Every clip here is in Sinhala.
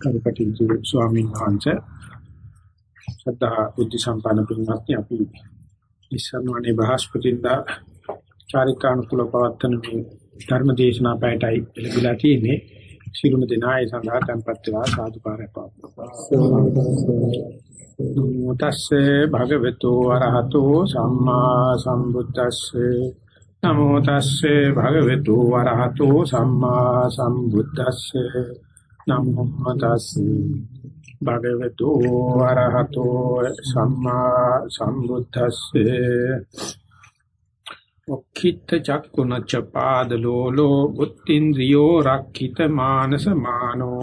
කරුකටින්තු ස්වාමීන් වහන්සේ. සද්ධා බුද්ධ සම්පන්න පින්වත්නි අපි ඉස්සන්වනේ බ්‍රහස්පතින්දා චාරිකානුකූල පවත්තන මේ ධර්ම දේශනා පැයටයි ලැබිලා තියෙන්නේ. සිරුම දෙනාය සඳහා tempත් වෙලා සාදුකාරය පවත්වනවා. නමෝතස්සේ භගවතු වරහතෝ සම්මා සම්බුද්දස්සේ. නමෝ තස්සේ භගවතු වරහතෝ සම්මා සම්බුද්දස්සේ. නමෝ තස්සේ. භගවතු වරහතෝ සම්මා සම්බුද්දස්සේ. ඔක්ඛිත චක්කුණච්ච පාදලෝලෝ බුද්ධින්ද්‍රියෝ රක්ඛිත මානස මානෝ.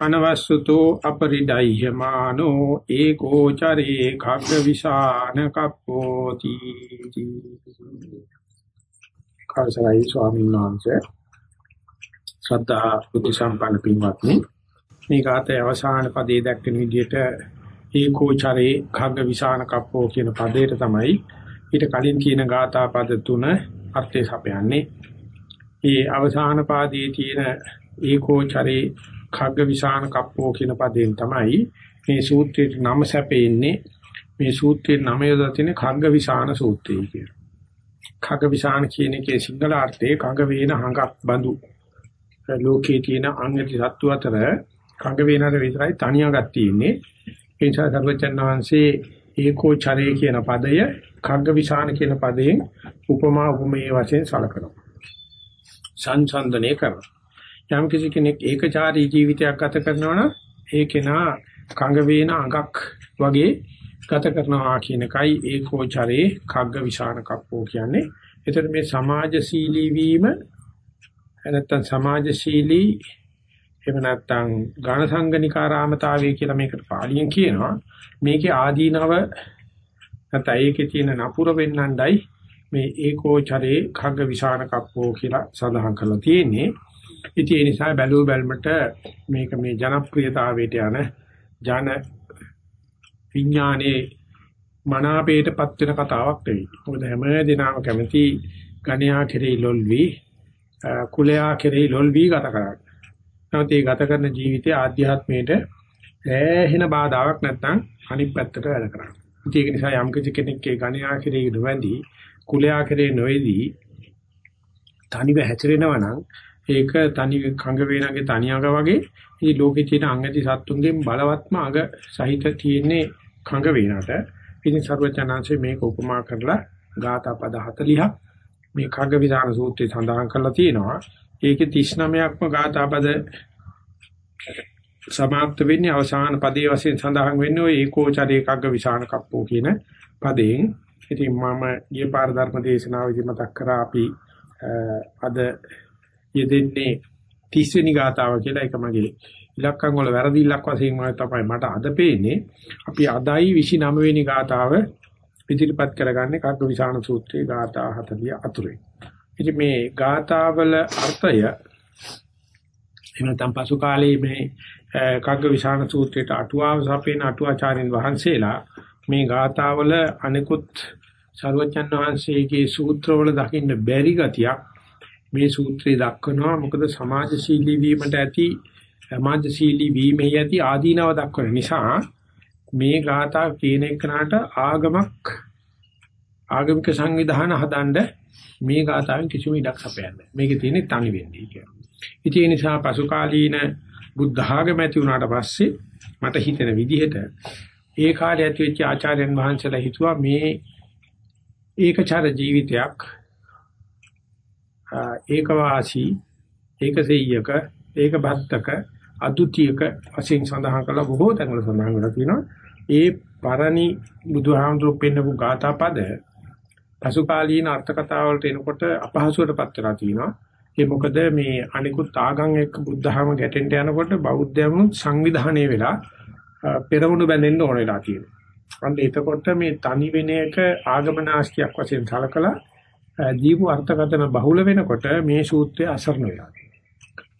අනවස්සුතෝ අපරිඩය්‍යමානෝ ඒකෝචරේ khagga විසාන කප්පෝති. කාසරයි ස්වාමීන් වහන්සේ? ශ්‍රද්ධා බුද්ධ සම්පන්න පින්වත්නි මේ ගාතේ අවසාන පදයේ දැක්වෙන විදිහට ඒකෝචරේ khagg විසාන කප්පෝ කියන පදයට තමයි ඊට කලින් කියන ගාථා පද තුන අර්ථය සපයන්නේ. මේ අවසාන පාදයේ තියෙන ඒකෝචරේ khagg විසාන කප්පෝ කියන පදයෙන් තමයි මේ සූත්‍රයේ නම සැපෙන්නේ. මේ සූත්‍රයේ නම යොදලා තියෙන්නේ khagg විසාන සූත්‍රය කියලා. khagg විසාන කියන එකේ සිංහල අර්ථය khagg වේන හඟක් බඳු ලෝකයේ තියෙන අංගති සත්තු අතර කඟ වේනතර විතරයි තනියමක් තියෙන්නේ. ඒ නිසා සර්වචන් වහන්සේ ඒකෝ චරේ කියන පදය කග්ග විසාන කියන පදයෙන් උපමා උපමේය වශයෙන් සලකනවා. සංසන්දනය කරනවා. යම් කිසි කෙනෙක් ඒකචාරී ජීවිතයක් ගත කරනවා නම් ඒ කෙනා කඟ වේන අඟක් වගේ ගත කරනවා කියන එකයි ඒකෝ චරේ කග්ග විසාන කප්පෝ කියන්නේ. එතකොට මේ සමාජශීලී වීම නැත්තම් සමාජශීලී එහෙම නැත්තම් ඝන සංගනිකාරාමතාවය කියලා මේකට පාලියෙන් කියනවා. මේකේ ආදීනව නැත්නම් ඒකේ තියෙන නපුර වෙන්නණ්ඩයි මේ ඒකෝචරේ khagg විසාන කප්පෝ කියලා සඳහන් කරලා තියෙන්නේ. ඉතින් ඒ නිසා බැලුව බැලමට මේක මේ ජනප්‍රියතාවයට යන ජන විඥානයේ මනාපයටපත් වෙන කතාවක් නෙවෙයි. මොකද හැම දිනම කැමති ගණ්‍යා කෙරෙහි ලොල් වී කුලයා කෙරෙහි ලොල් වී ගත කරන්නේ. නමුත් මේ ගත කරන ජීවිතයේ ආධ්‍යාත්මයට ඈහෙන බාධාවක් නැත්නම් අනිත් පැත්තට වැඩ කරන්නේ. ඒක නිසා යම් කිසි කෙනෙක්ගේ ගණ්‍යා කෙරෙහි නොවැඳී කුලයා කෙරෙහි නොවේදී තනිව හැසිරෙනවා නම් ඒක තනි කංග වේනගේ තනියඟ වගේ මේ ලෝකේ තියෙන අංගති සත්තුන්ගෙන් බලවත්ම අඟ සහිත තියෙන්නේ කංග වේනට. ඉතින් සර්වචනාංශේ මේක උපමා කරලා ගාථා පද 40ක් මේ කග්ග විධාන සූත්‍රයේ සඳහන් කරලා තියෙනවා. ඒකේ 39ක්ම ගාථා පද සමාප්ත වෙන්නේ අවසාන පදයේ වශයෙන් සඳහන් වෙන්නේ ওই ඒකෝචරේ කග්ග විසාන කප්පෝ කියන පදයෙන්. ඉතින් මම ගිය පාර ධර්ම දේශනාවේදී මතක් කරා අපි අද යෙදෙන්නේ 30 වෙනි ගාතාව කියලා ඒක මගේ ඉලක්කම් වල වැරදි ඉලක්ක වශයෙන් මම තමයි මට අද පේන්නේ. අපි අදයි 29 වෙනි ගාතාව ඉදිරිපත් කරගන්නේ කග්ග විසාන සූත්‍රයේ ගාථා 44. ඉතින් මේ ගාථාවල අර්ථය එනතම් පසු කාලයේ මේ කග්ග විසාන සූත්‍රයට අටුවාව සපේන අටුවාචාරින් වහන්සේලා මේ ගාථාවල අනිකුත් සර්වචන් වහන්සේගේ සූත්‍රවල දකින්න බැරි ගතියක් මේ සූත්‍රයේ දක්වනවා මොකද සමාජශීලී වීමට ඇති සමාජශීලී වීමේ ඇති ආදීනව දක්වන නිසා මේ ගාථා කියන එකනට ආගමක් ආගමික සංවිධාන හදන්න මේ ගාථාවෙන් කිසිම ඉඩක් සපයන්නේ මේකේ තියෙන්නේ තනි වෙන්නේ කියලා. ඉතින් ඒ නිසා පසු කාලීන බුද්ධ ආගම ඇති වුණාට පස්සේ මට හිතෙන විදිහට ඒ කාලේ ඇති වෙච්ච ආචාර්යයන් වහන්සේලා හිතුවා මේ ඒකචර ජීවිතයක් ඒකවාසී ඒකසෙය්‍යක ඒකබත්තක අදුතියක වශයෙන් සඳහන් කළ බොහෝ තැන්වල සඳහන් කරලා තියෙනවා ඒ පරණි බුදුහාමුදුරු පෙන්නපු ගාථා පද පසු කාලීන අර්ථ කතා වලට එනකොට අපහසුවටපත් වෙලා තියෙනවා ඒ මොකද මේ අනිකුත් ආගම් එක්ක බුද්ධහම ගැටෙන්න යනකොට බෞද්ධයම සංවිධානය වෙලා පෙරමුණු බැඳෙන්න ඕන වෙලා තියෙනවා. අන්න එතකොට මේ තනි වෙන එක ආගමනාස්තියක් වශයෙන් සලකලා දීපු අර්ථකථන බහුල වෙනකොට මේ සූත්‍රය අසරණ වෙනවා.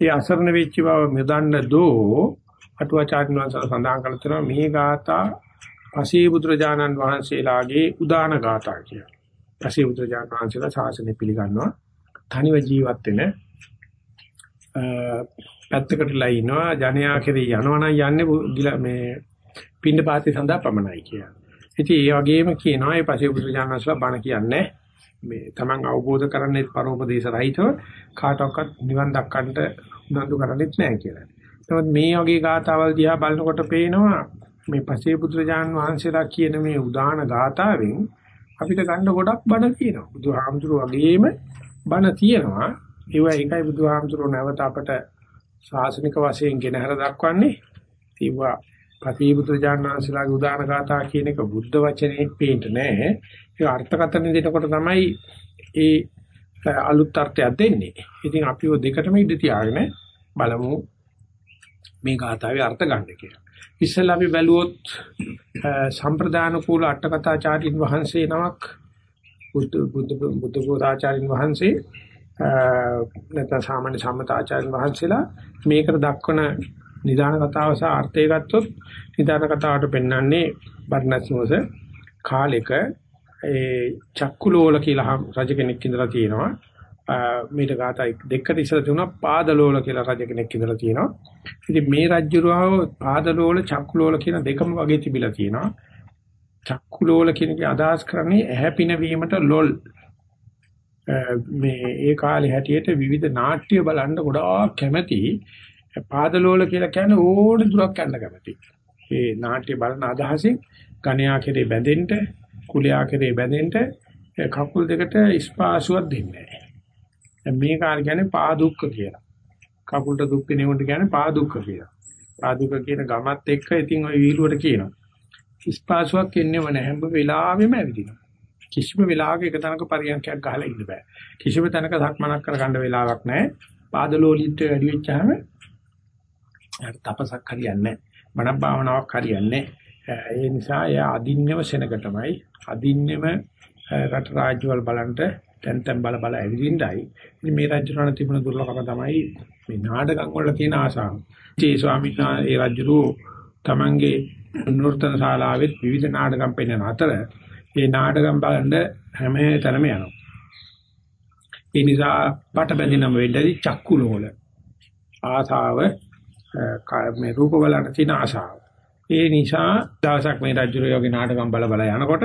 ඒ අසරණ වෙච්ච බව මෙදන්න දෝ අටුවාචාර්ය වංශය සඳහන් කළ තියෙනවා මේ ගාථා පසේ බුදුරජාණන් වහන්සේලාගේ උදාන ගාථා කියලා. පසේ බුදුරජාණන් වහන්සේලා ශාසනය පිළිගන්නවා. තනිව ජීවත් වෙන පැත්තකටලා ඉනවා ජනයා කෙරේ යනවනම් යන්නේ මේ පින්න පාති සඳහා පමණයි කියලා. ඉතින් ඒ වගේම කියනවා මේ පසේ බුදුජානකස්ලා බණ කියන්නේ මේ Taman අවබෝධ කරන්නේ පරෝපදේශ රහිතව කාටවත් නිවන් දක්කන්ට උනන්දු කරන්නේත් නැහැ කියලා. නමුත් මේ වගේ ගාතාවල් දිහා බලනකොට පේනවා මේ පසේ බුදුරජාන් වහන්සේලා කියන මේ උදාන ගාතාවෙන් අපිට ගන්න ගොඩක් බණ තියෙනවා. බුදුහාමුදුරුවෝ වගේම බණ තියෙනවා. ඒවා එකයි බුදුහාමුදුරුවෝ නැවත අපට ශාසනික වශයෙන් ගෙනහැර දක්වන්නේ. ඒවා පසේ බුදුරජාන් වහන්සේලාගේ උදාන ගාථා කියන එක බුද්ධ වචනේ පේන්න නැහැ. ඒක අර්ථකථන දෙනකොට තමයි ඒ අලුත් අර්ථයක් දෙන්නේ. ඉතින් අපි ඔය දෙකටම ඉඳ තියාගෙන බලමු මේ ගාථාවේ අර්ථ ගන්න කියලා. ඉස්සෙල්ලා අපි බැලුවොත් සම්ප්‍රදාන කූල අටකථාචාර්යින් වහන්සේ නමක් බුද්ධ බුද්ධ බුද්ධ බෝධාචාර්යින් වහන්සේ නැත්නම් සාමාන්‍ය සම්මතාචාර්යින් වහන්සේලා මේකට දක්වන නිදාන කතාව සහ අර්ථය ගත්තොත් නිදාන කතාවට පෙන්වන්නේ බර්ණස්මෝස කාලෙක ඒ චක්කුලෝල කියලා රජ කෙනෙක් ඉඳලා තියෙනවා මේට ગાතා දෙකට ඉස්සර තුනක් පාදලෝල කියලා රජ කෙනෙක් ඉඳලා තියෙනවා. ඉතින් මේ රජුරව පාදලෝල චක්කුලෝල කියන දෙකම වගේ තිබිලා තියෙනවා. චක්කුලෝල කියන එක අදහස් කරන්නේ ඇහැ පිනවීමට ලොල්. මේ ඒ කාලේ හැටියට විවිධ නාට්‍ය බලන්න ගොඩාක් කැමැති. පාදලෝල කියලා කියන්නේ ඕන දුරක් යන්න කැමැති. ඒ නාට්‍ය බලන අදහසින් ගණ්‍යා කෙරේ බැඳෙන්න, කුලයා කෙරේ බැඳෙන්න කකුල් දෙකට ස්පාසුවක් දෙන්නේ නැහැ. දැන් මේ කාර්ය කියන්නේ පාදුක්ක කියලා. කකුලට දුක් වෙනවට කියන්නේ පාදුක්ක කියලා. පාදුක කියන ගමත් එක්ක ඉතින් ওই වීලුවට කියනවා. ස්පාසුවක් එන්නේම නැහැ හැම වෙලාවෙම ඇවිදිනවා. කිසිම වෙලාවක එක තැනක පරියන්කයක් ගහලා ඉන්න බෑ. කිසිම තැනක සක්මනක් කරගන්න වෙලාවක් නැහැ. පාදලෝලිත්වය වැඩි වෙච්චාම තපසක් හරියන්නේ නැහැ. මනක් භාවනාවක් හරියන්නේ නැහැ. ඒ නිසා එයා අදින්නෙම සෙනගටමයි අදින්නෙම රට රාජ්‍යවල බලන්ට තැන් තැන් බල බල ඇවිදින්නයි. ඉතින් මේ රජුරණ තිබුණ දුර්ලභම තමයි මේ නාටකම් වල තියෙන ආසාව. ඒ ස්වාමීන් වහන්සේ ඒ රජුරු තමන්ගේ නූර්තන ශාලාවෙත් විවිධ නාටකම් පෙන්වන අතර ඒ නාටකම් බලන්න හැම තැනම යනවා. ඒ නිසා පට බැඳිනම වෙද්දී චක්කුලෝල ආසාව මේ රූප බලන්න තියෙන ආසාව. ඒ නිසා දවසක් මේ රජුරු යෝගේ නාටකම් බල බල යනකොට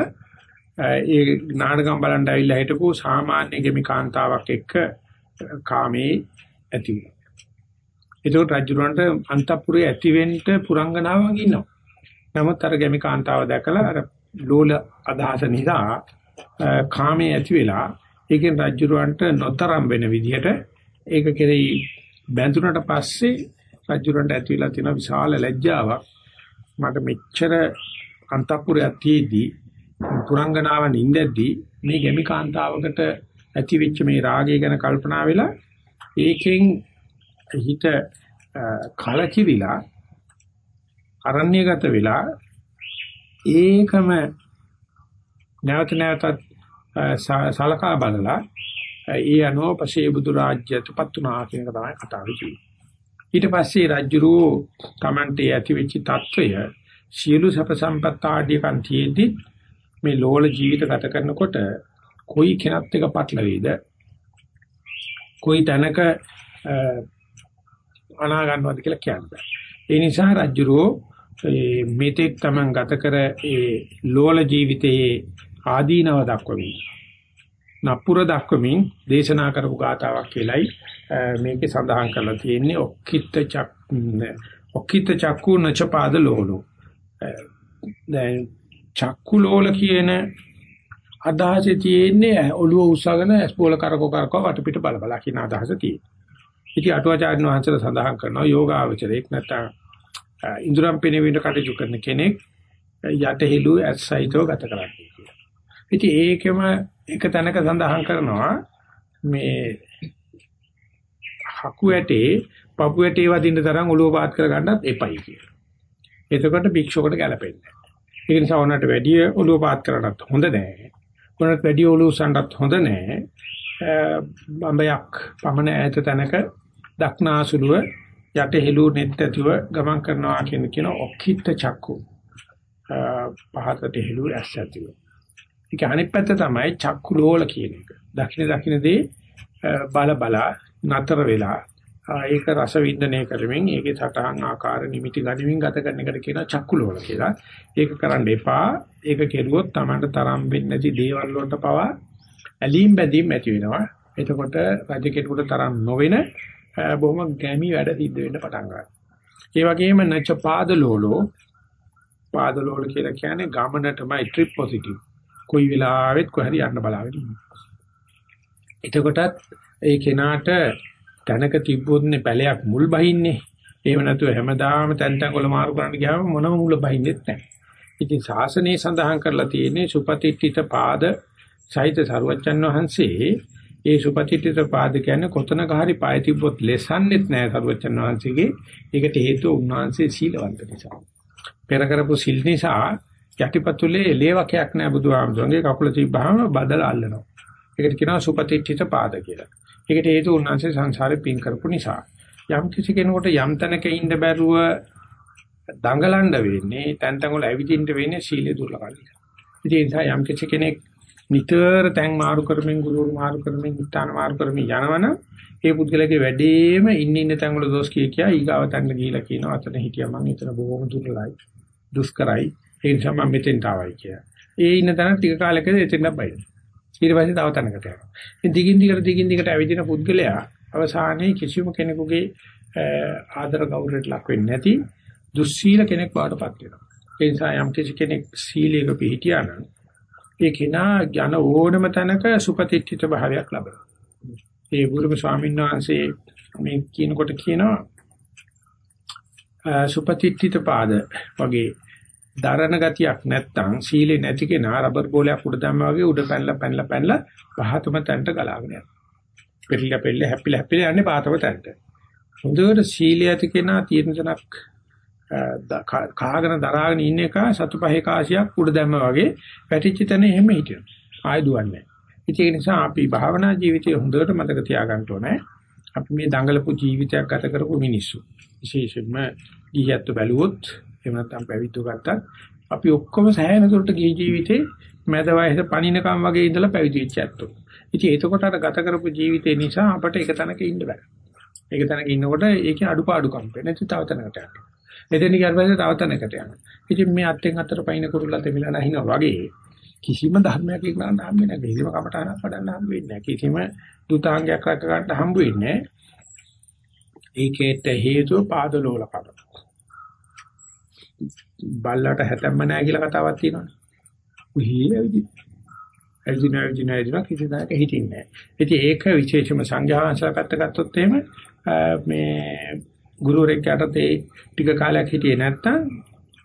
ඒ නාටකම් බලන්න ඇවිල්ලා හිටපු සාමාන්‍ය ගෙමි කාන්තාවක් එක්ක කාමේ ඇති වුණා. ඒකට රජුරන්ට අන්තපුරේ ඇති වෙන්න පුරංගනාවක් ඉන්නවා. නමුත් අර ගෙමි කාන්තාව දැකලා අර ලෝල අදහස නිසා කාමේ ඇති වෙලා ඒකෙන් රජුරන්ට නොතරම් වෙන විදිහට ඒක කෙරෙහි බැඳුනට පස්සේ රජුරන්ට ඇති වෙලා තියෙන විශාල ලැජ්ජාවක් මට මෙච්චර අන්තපුරයක් තියේදී පුරංගනාවන් ඉඳද්දී මේ ගැමි කාන්තාවකට ඇතිවෙච්ච මේ රාගය ගැන කල්පනා වෙලා ඒකෙන් හිත කලකිරිලා අරණ්‍යගත වෙලා ඒකම නැවත නැවතත් සලකා බලලා ඒ අනුව පසේ බුදු රාජ්‍යයටපත් වුණා කියන එක තමයි කතාව කියන්නේ. ඊට පස්සේ රජුරෝ Tamante ඇති වෙච්ච తত্ত্বය සියලු සැප සම්පත් ආදී කන්තියේදී මේ ලෝල ජීවිත ගත කරනකොට කොයි කෙනත් එක පටලවේද කොයි තැනක අනා ගන්නවද කියලා කියන්න බෑ. ඒ නිසා රජුරෝ මේතෙක් තමන් ගත කර ඒ ලෝල ජීවිතයේ ආදීනව දක්වමින් නපුර දක්වමින් දේශනා කරපු ගාතාවක් කියලයි මේකේ සඳහන් කරලා තියෙන්නේ ඔක්කිට චක් ඔක්කිට චක්කු නචපාද ලෝලෝ දැන් චක්කුලෝල කියන අදහසේ තියෙන්නේ ඔළුව උස්සගෙන ඇස්බෝල කරකෝ කරකෝ වටපිට බල බල කියන අදහස තියෙනවා. ඉතින් අටුවාචාර්ය වහන්සේලා සඳහන් කරනවා යෝගාවචරයක් නැත්නම් ඉන්ද්‍රම් පිනවිඳ කටයුතු කරන කෙනෙක් යටහිලු ඇස්සයිතව ගත කරන්නේ කියලා. ඉතින් ඒකෙම එක තැනක සඳහන් කරනවා මේ හකු ඇටේ පපු ඇටේ වදින්න තරම් ඔළුව පාත් කර ගන්නත් එපයි කියලා. එතකොට භික්ෂුවකට ගැලපෙන්නේ ඒ නිසා උනට වැඩි ඔලුව පාත් කරන්නත් හොඳ නැහැ. උනට වැඩි ඔලුව උස්සන්නත් හොඳ නැහැ. බම්බයක් පමණ ඈත තැනක දක්නාසුලුව යට හෙළු net ඇතුව ගමන් කරනවා කියන කියන ඔක්කිට චක්කු. පහතට හෙළු ඇස් ඇතුව. ඒක අනිත් පැත්ත තමයි චක්කු ලෝල කියන එක. දක්ෂින දක්ෂිනදී බල බල නතර වෙලා ඒක රස වින්දනය කරමින් ඒකේ සටහන් ආකාර නිමිති ගනිමින් ගත කරන එකට කියනවා චක්කුලෝල කියලා. ඒක කරන්න එපා. ඒක කෙරුවොත් Tamanට තරම් වෙන්නේ නැති දේවල් වලට පවා ඇලීම් බැඳීම් ඇති වෙනවා. එතකොට රජ කෙනෙකුට තරම් නොවන බොහොම ගැමි වැඩ සිද්ධ වෙන්න පටන් ගන්නවා. ඒ වගේම නච පාදලෝලෝ පාදලෝල කියලා කියන්නේ ගමනටමයි ට්‍රිප් පොසිටිව්. කොයි වෙලාවෙත් කොහරි යන්න බලාගෙන ඉන්නවා. එතකොටත් ඒ කෙනාට තැනක තිබ්බොත්නේ පැලයක් මුල් බහින්නේ. එහෙම නැතුව හැමදාම තැන් තැන් වල මාරු කරන්න ගියාම මොනම මුල බහින්නෙත් නැහැ. ඉතින් ශාසනයේ සඳහන් කරලා තියෙන්නේ සුපතිට්ඨිත පාද සහිත සරුවච්චන් වහන්සේ ඒ සුපතිට්ඨිත පාද කියන්නේ කොතනක හරි පාය තිබ්බොත් ලෙසන්නෙත් නැහැ සරුවච්චන් වහන්සේගේ. ඒකට හේතුව උන්වහන්සේ සීලවන්ත නිසා. පෙර කරපු සිල් නිසා යටිපතුලේ ලේවකයක් නැහැ බුදුහාමුදුරන්ගේ කකුල තිබ්බහම බදලා අල්ලනවා. ඒකට කියනවා සුපතිට්ඨිත පාද කියලා. ඒකට හේතුව උන්වහන්සේ සංසාරේ පින් කරපු නිසා. යම් කිසි කෙනෙකුට යම් තැනක ඉන්න බැරුව දඟලන්න වෙන්නේ තැන් තැන් වල ඇවිදින්න වෙන්නේ සීලය දුර්ලභයි. ඉතින් ඒ නිසා යම් කිසි කෙනෙක් නිතර තැන් මාරු කරමින් ගුරුවරු මාරු කරමින් ස්ථාන මාරු කරමින් යනවනම් ඒ පුද්ගලයාගේ වැඩේම ඉන්න ඉන්න තැන් වල දොස් කිය කියා ඊගාව තැන්න ගිහිලා කියනවා අතන හිටියා මං එතන බොහොම දුර්ලභයි. දුෂ්කරයි. ඒ නිසා මම මෙතෙන්ට ආවයි කියලා. ඒ ඉන්න තැන ටික කාලයකදී එතෙන්ට බයින. ඊට පස්සේ තව තැනකට යනවා. ඉතින් දිගින් දිගට දිගින් දිගට ඇවිදින පුද්ගලයා අවසානයේ කිසිම කෙනෙකුගේ ආදර ගෞරවයට ලක් වෙන්නේ නැති දුස්සීල කෙනෙක් වඩපත් වෙනවා. ඒ නිසා යම් කිසි කෙනෙක් සීලයක පිළිහිටියා නම් ඒ කෙනා ඥාන ඕනම තැනක සුපතිත්ථිත භාවයක් ලබනවා. ඒ බුදුම ස්වාමීන් වහන්සේ මේ කියනකොට කියනවා සුපතිත්ථිත පාද වගේ දරණ ගතියක් නැත්තම් සීලේ නැති කෙනා රබර් බෝලයක් උඩ දැම්මා වගේ උඩ පැනලා පැනලා පැනලා පහතම තැනට ගලාගෙන යනවා. පෙරලිලා පෙරලිලා හැපිලා හැපිලා යන්නේ පහතම තැනට. හොඳට සීලය ඇති කෙනා තියෙන තැනක් කාගෙන දරාගෙන ඉන්න එක සතු පහේ කාසියක් උඩ දැම්මා වගේ පැටිච්ච තැන එහෙම හිටිනවා. ආය දුවන්නේ. ඒ නිසා අපි භාවනා ජීවිතය හොඳට මතක තියාගන්න ඕනේ. අපි මේ දඟලපු ජීවිතයක් ගත කරපු මිනිස්සු. විශේෂයෙන්ම ගියත් බැලුවොත් එහෙම නැත්නම් පැවිද්දෝ ගත්තත් අපි ඔක්කොම සෑහෙන දුරට ගිහි ජීවිතේ මැද වයස පණිනකම් වගේ ඉඳලා පැවිදි වෙච්ච ඇත්තෝ. ඉතින් එතකොට අර ගත කරපු ජීවිතේ නිසා අපට එක තැනක ඉන්න බෑ. එක තැනක ඉන්නකොට ඒකේ අඩුපාඩුකම් වෙන ඉතින් තව තැනකට යනවා. එතෙන් ගියාට පස්සේ තව තැනකට යනවා. ඉතින් මේ අත්ෙන් අතට පයින් කුරුල්ලා තෙමිලා නැහිනවා වගේ කිසිම ධර්මයක් ඉක්මනට හම්බ වෙන්නේ නැහැ. කිසිම කමටහනක් පඩන්න හම්බ වෙන්නේ නැහැ. කිසිම දුතාංගයක් රැක ගන්න හම්බ වෙන්නේ නැහැ. ඒකේට හේතුව පාදලෝලකම. බල්ලට හැතැම්ම නැහැ කියලා කතාවක් තියෙනවානේ. උහි ඇවිදි. ඇවිදින ඇවිදින ඇවිදින කිසි දායක හිටින්නේ නැහැ. ඉතින් ඒක විශේෂම සංඝාංශකට ගත්තොත් එහෙම මේ ගුරුවරයෙක් යටතේ ටික කාලයක් හිටියේ නැත්තම්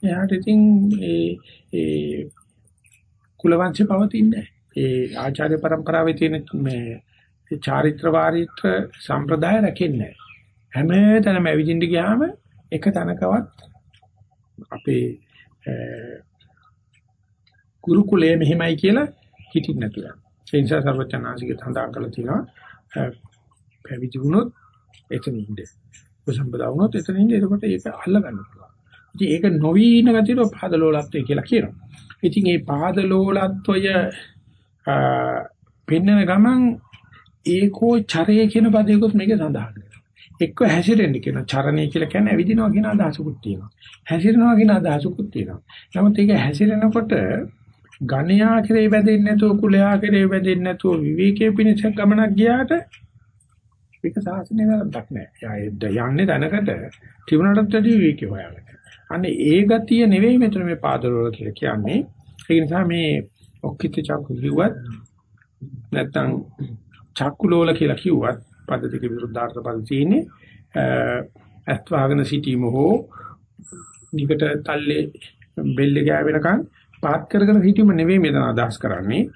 එයාට ඉතින් ඒ ඒ කුලවංශය පවතින්නේ ඒ ආචාර්ය પરම්පරාවේ තියෙන මේ චාරිත්‍ර වාරිත්‍ර සම්ප්‍රදාය රැකෙන්නේ හැම තැනම ඇවිදින්න ගියාම එක තැනකවත් අපේ ගුරුකුලයේ මෙහෙමයි කියලා හිතින් නැතුව. ඒ නිසා සර්වචනාසික සඳහන් කරලා තිනවා පැවිදි වුණොත් එතන ඉන්න. උසම්බදා වුණොත් එතන ඉන්න. එතකොට ඒක අල්ල ගන්න පුළුවන්. ඉතින් ඒක නොවීන ගතියට පාදලෝලත්වය කියලා කියනවා. ඉතින් මේ පාදලෝලත්වය පෙන්වන ගමන් ඒකෝ චරය කියන පදයකොත් මේක සඳහන් එක්ක හැසිරෙන්න කියන චරණය කියලා කියන්නේ ඇවිදිනවා කියන අදහසකුත් තියෙනවා. හැසිරෙනවා කියන අදහසකුත් තියෙනවා. නමුත් ඒක හැසිරෙනකොට ඝණයා කෙරේ බැඳෙන්නේ නැතුව කුලයා කෙරේ බැඳෙන්නේ නැතුව විවේකයේ පිණිස ගමනක් ගියාට ඒක සාසනය වැරද්දක් නෑ. යන්නේ දැනකට තිබුණටත් වැඩි විවේකී හොයාගන්න. අනේ ඒ ගතිය නෙවෙයි මෙතන මේ පාදවල කියලා කියන්නේ. ඒ නිසා මේ ඔක්කිත චක්කු කිව්වත් නැත්තම් චක්කුලෝල කියලා කිව්වත් පද දෙක විරුද්ධාර්ථ පද තියෙන්නේ අස්වාගෙන සිටීම හෝ නිකට තල්ලේ බෙල්ල ගෑවෙනකන් පාත් කරගෙන සිටීම නෙවෙයි මෙතන අදහස් කරන්නේ.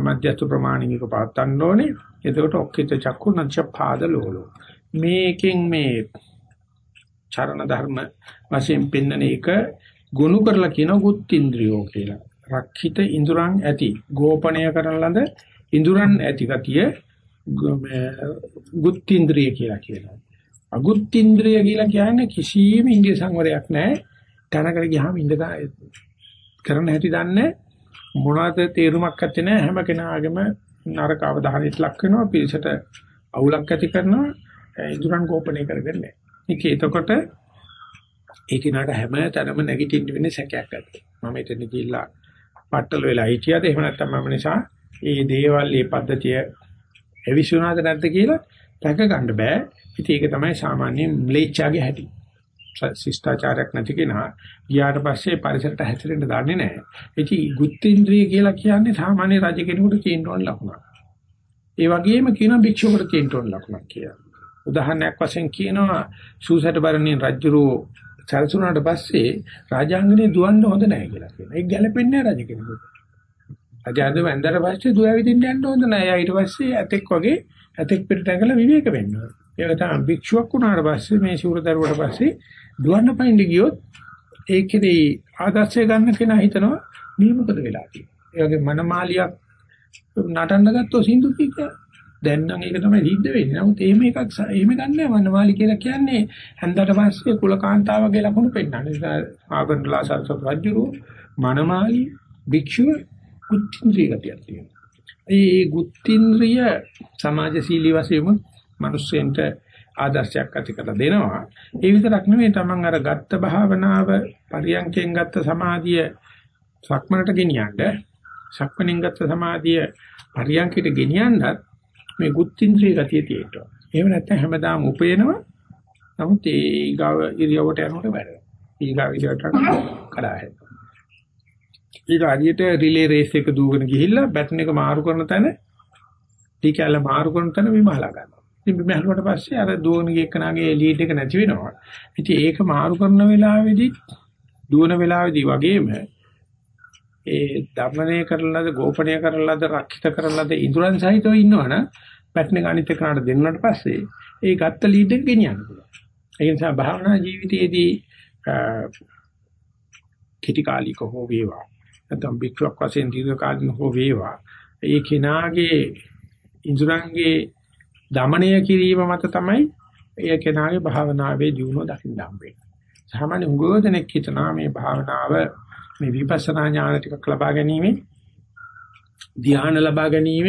මධ්‍යස්ථ ප්‍රමාණික පාත්තන්න ඕනේ. එතකොට ඔක්කිත චක්කු නැච පාද ලෝලෝ. මේකෙන් මේ චරණ ධර්ම වශයෙන් පෙන්වන එක ගොනු කරලා කියන ගුත්තින්ද්‍රියෝ කියලා. රක්ෂිත ඉඳුරන් ඇති ගෝපණය කරන ලද ඉඳුරන් ඇති ගතිය ගුත්තින්ද්‍රිය කියලා කියනවා. අගුත්තින්ද්‍රිය කියලා කියන්නේ කිසියම් ඉන්දිය සංවරයක් නැහැ. තනකට ගියාම ඉඳ කරන හැටි දන්නේ මොනවද තේරුමක් නැත්තේ නෑ හැම කෙනාගේම නරක අවධානයට ලක් වෙනවා පිළිසට අවුලක් ඇති කරනවා ඉදurang ගෝපණය කරගෙන නැහැ. ඒක එතකොට ඒ කෙනාට හැම තැනම නැගිටින්න වෙන්නේ සැකයක් ඇති. මම එතන ගිහිල්ලා පట్టල වෙලා හිටියද එහෙම නැත්නම් මම නිසා ඒ දේවල් මේ පද්ධතිය එවිසුණාද නැද්ද කියලා දැක ගන්න බෑ. ඉතින් ඒක තමයි සාමාන්‍ය ම්ලේච්ඡාගේ හැටි. ශිෂ්ටාචාරයක් නැති කෙනා ගියාට පස්සේ පරිසරයට හැසිරෙන්න දන්නේ නැහැ. ඉතින් ගුත්තින්ද්‍රිය කියලා කියන්නේ සාමාන්‍ය රජ කෙනෙකුට තියෙන ඕන ලකුණක්. ඒ වගේම කියන භික්ෂුවකට තියෙන ඕන ලකුණක් කියලා. උදාහරණයක් වශයෙන් කියනවා සූසට බරණින් රජුරෝ සැලසුණාට පස්සේ රාජාංගනේ දුවන්න හොඳ නැහැ කියලා කියනවා. ඒක ගැලපෙන්නේ නැහැ රජ කෙනෙකුට. රජාද වැන්දර පස්සේ දුව ඇවිදින්න යන්න හොඳ නැහැ. ඊට පස්සේ ඇතෙක් වගේ ඇතෙක් පිට නැගලා විවේක වෙන්න ඕන. ඒක තමයි භික්ෂුවක් වුණාට පස්සේ මේ සිවුර දරුවට පස්සේ දුවන්න පයින් ගියොත් ඒකේදී ආදර්ශය ගන්න කෙනා හිතනවා මේ මොකද වෙලා තියෙන්නේ. ඒ වගේ මනමාලියක් නටන්න ගත්තොත් සින්දු කීක දැන් නම් ඒක තමයි සිද්ධ වෙන්නේ. නමුත් එහෙම එකක් එහෙම ගන්නෑ මනමාලි කියලා කියන්නේ හන්දට පස්සේ කුලකාන්තාවගේ ලකුණු පෙන්නන්නේ. ආගන්තුලා සරස රජුරු මනමාලි භික්ෂුව කුත්ත්‍ත්‍රිය ගතියක් තියෙනවා. ඒ ගුත්ත්‍ත්‍රිය සමාජශීලී වශයෙන් මිනිස්සෙන්ට ආදර්ශයක් ඇති කරලා දෙනවා. ඒ විතරක් නෙමෙයි තමන් අර ගත්ත භාවනාව පරියන්කෙන් ගත්ත සමාධිය සක්මනට ගෙනියන්න සක්මණෙන් ගත්ත සමාධිය පරියන්කයට ගෙනියන්නත් මේ ගුත්තින්ද්‍රිය ගතිය තියෙනවා. එහෙම නැත්නම් හැමදාම උපේනවා. නමුත් ඒ ඊගාව ඉරියවට යනකොට වැඩනවා. ඊගාව ඉරියවට කඩා හැදෙනවා. ඊට හරියට රිලේ රේස් එක දුවගෙන ගිහිල්ලා බැටන් එක මාරු කරන තැන ටී කැල්ල මාරු කරන තැන විමහලා ගන්නවා. ඉතින් විමහලුවට පස්සේ අර දුවන ගියකනාගේ ලීඩ් එක නැති වෙනවා. ඉතින් ඒක මාරු කරන වෙලාවේදී දුවන වෙලාවේදී වගේම ඒ දමනය කරලාද ගෝපණය කරලාද රක්ෂිත කරලාද ඉඳුරන් සහිතව ඉන්නවනම් පැට්න එක අනිත් එකනට දෙන්නාට පස්සේ ඒ ගත්ත ලීඩ් එක ගෙනියන්න පුළුවන්. ඒ නිසා භාවනා ජීවිතයේදී කිටි කාලික හෝ වේවා නැත්නම් භික්ෂුවක් වශයෙන් දීර්ඝ කාලින හෝ වේවා ඒ කෙනාගේ ඉඳුරන්ගේ দমনය කිරීම මත තමයි ඒ කෙනාගේ භාවනාවේ ජීවණය දකින්න හම්බෙන්නේ. සාමාන්‍ය උගෝදෙනෙක් හිතනා මේ භාවනාව මේ විපස්සනා ඥාන ටිකක් ලබා ගැනීම ධ්‍යාන ලබා ගැනීම